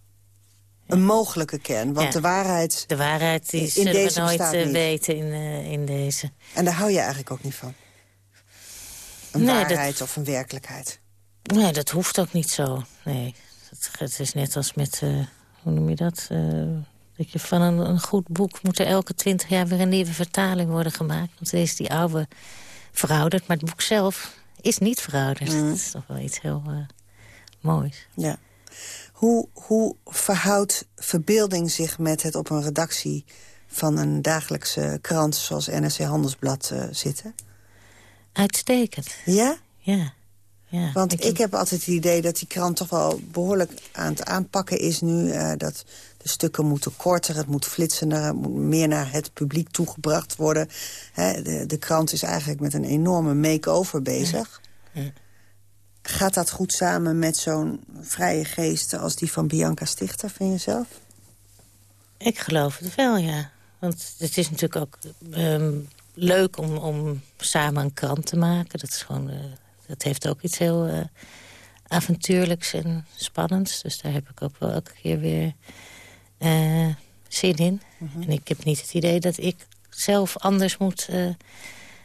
Een mogelijke kern, want de waarheid... De waarheid die in zullen deze we nooit eh, weten in, eh, in deze. En daar hou je eigenlijk ook niet van. Een Nee, dat- waarheid of een werkelijkheid. Nee, dat hoeft ook niet zo. Nee, het, het is net als met, eh, hoe noem je dat? Eh, dat je van een, een goed boek moet er elke twintig jaar weer een nieuwe vertaling worden gemaakt. Want dan is die oude verouderd, maar het boek zelf is niet verouderd. Dat is toch wel iets heel eh, moois. Ja. Hoe, hoe verhoudt verbeelding zich met het op een redactie... van een dagelijkse krant zoals NRC Handelsblad zitten? Uitstekend. Ja? Ja. ja. Want ik, heb altijd het idee dat die krant toch wel behoorlijk aan het aanpakken is nu. eh, dat de stukken moeten korter, het moet flitsender... het moet meer naar het publiek toegebracht worden. Hè, de, de krant is eigenlijk met een enorme make-over bezig. Ja. Gaat dat goed samen met zo'n vrije geest als die van Bianca Stichter, vind je zelf? Ik geloof het wel, ja. Want het is natuurlijk ook ehm, leuk om, om samen een krant te maken. Dat, is gewoon, eh, dat heeft ook iets heel eh, avontuurlijks en spannends. Dus daar heb ik ook wel elke keer weer eh, zin in. En ik heb niet het idee dat ik zelf anders moet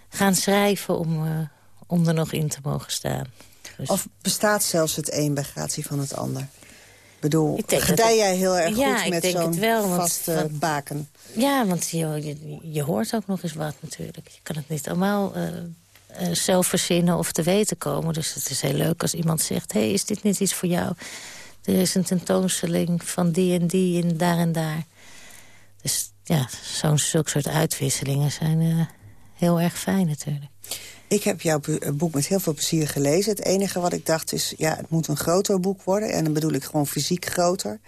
gaan schrijven... Om, om er nog in te mogen staan. Dus- Of bestaat zelfs het een bij gratie van het ander? Bedoel, gedij het- jij heel erg Ja, goed met zo'n vaste want- baken? Ja, want je, je, je hoort ook nog eens wat natuurlijk. Je kan het niet allemaal eh, eh, zelf verzinnen of te weten komen. Dus het is heel leuk als iemand zegt... hé, hey, is dit niet iets voor jou? Er is een tentoonstelling van die en die en daar en daar. Dus ja, zo'n zulke soort uitwisselingen zijn eh, heel erg fijn natuurlijk. Ik heb jouw eh, boek met heel veel plezier gelezen. Het enige wat ik dacht is, ja, het moet een groter boek worden. En dan bedoel ik gewoon fysiek groter,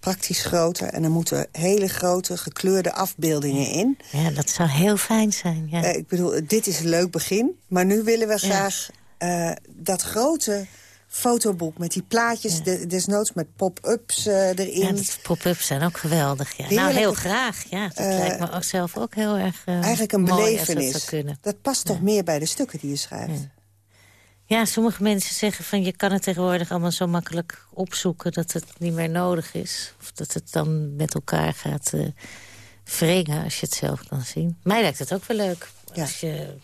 praktisch groter. En er moeten hele grote, gekleurde afbeeldingen in. Ja, dat zou heel fijn zijn. Ja. Eh, ik bedoel, dit is een leuk begin. Maar nu willen we graag eh, dat grote fotoboek met die plaatjes... de- desnoods met pop-ups eh, erin. Ja, pop-ups zijn ook geweldig. Ja. Nou, heel graag. Ja, dat Eh, lijkt me ook zelf ook heel erg eh, Eigenlijk een mooi belevenis. Dat, zou. Dat past toch meer bij de stukken die je schrijft? Ja, sommige mensen zeggen van je kan het tegenwoordig allemaal zo makkelijk opzoeken dat het niet meer nodig is. Of dat het dan met elkaar gaat wringen als je het zelf kan zien. Mij lijkt het ook wel leuk als je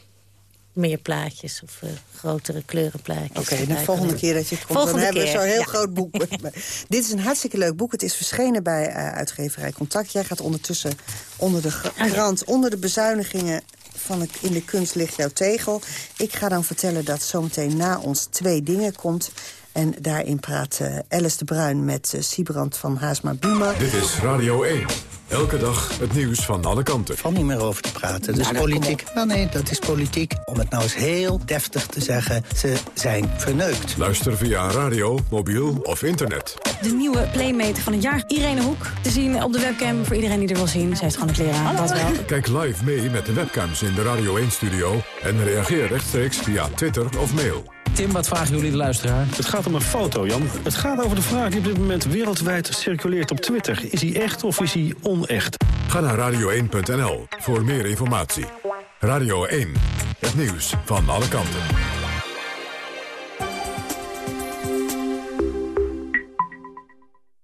meer plaatjes of eh, grotere kleurenplaatjes. Oké, de volgende keer dat je komt, Volgende dan hebben we zo'n heel ja. groot boek. Dit is een hartstikke leuk boek. Het is verschenen bij eh, uitgeverij Contact. Jij gaat ondertussen onder de gra- krant, onder de bezuinigingen van de, in de kunst ligt jouw tegel. Ik ga dan vertellen dat zometeen na ons twee dingen komt. En daarin praat eh, Alice de Bruin met Siebrand van Haasma Buma. Dit is Radio 1. Elke dag het nieuws van alle kanten. Van niet meer over te praten. Dat is politiek. Nou nee, dat is politiek. Om het nou eens heel deftig te zeggen, ze zijn verneukt. Luister via radio, mobiel of internet. De nieuwe Playmater van het jaar. Irene Hoek. Te zien op de webcam voor iedereen die er wil zien. Ze heeft gewoon aan, dat wel. Kijk live mee met de webcams in de Radio 1-studio... en reageer rechtstreeks via Twitter of mail. Tim, wat vragen jullie de luisteraar? Het gaat om een foto, Jan. Het gaat over de vraag die op dit moment wereldwijd circuleert op Twitter. Is hij echt of is hij onecht? Ga naar radio1.nl voor meer informatie. Radio 1, het nieuws van alle kanten.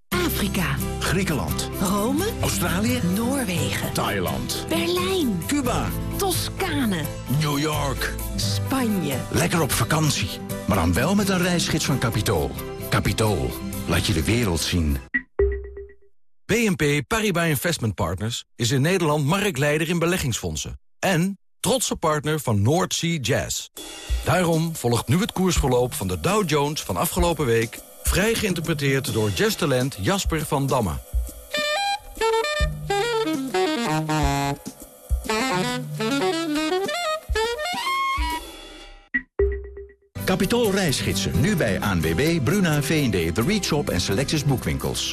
Afrika. Griekenland. Rome. Australië. Noorwegen. Thailand. Berlijn. Cuba. Toscane. New York. Spanje. Lekker op vakantie. Maar dan wel met een reisgids van Capitool. Capitool. Laat je de wereld zien. BNP Paribas Investment Partners is in Nederland marktleider in beleggingsfondsen. En trotse partner van North Sea Jazz. Daarom volgt nu het koersverloop van de Dow Jones van afgelopen week... vrij geïnterpreteerd door jazztalent Jasper van Damme. Capitool reisgidsen. Nu bij ANWB, Bruna, V&D, The Reach Shop en Selectus Boekwinkels.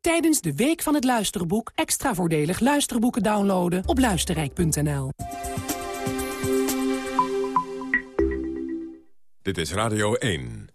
Tijdens de Week van het Luisterboek extra voordelig luisterboeken downloaden op luisterrijk.nl. Dit is Radio 1.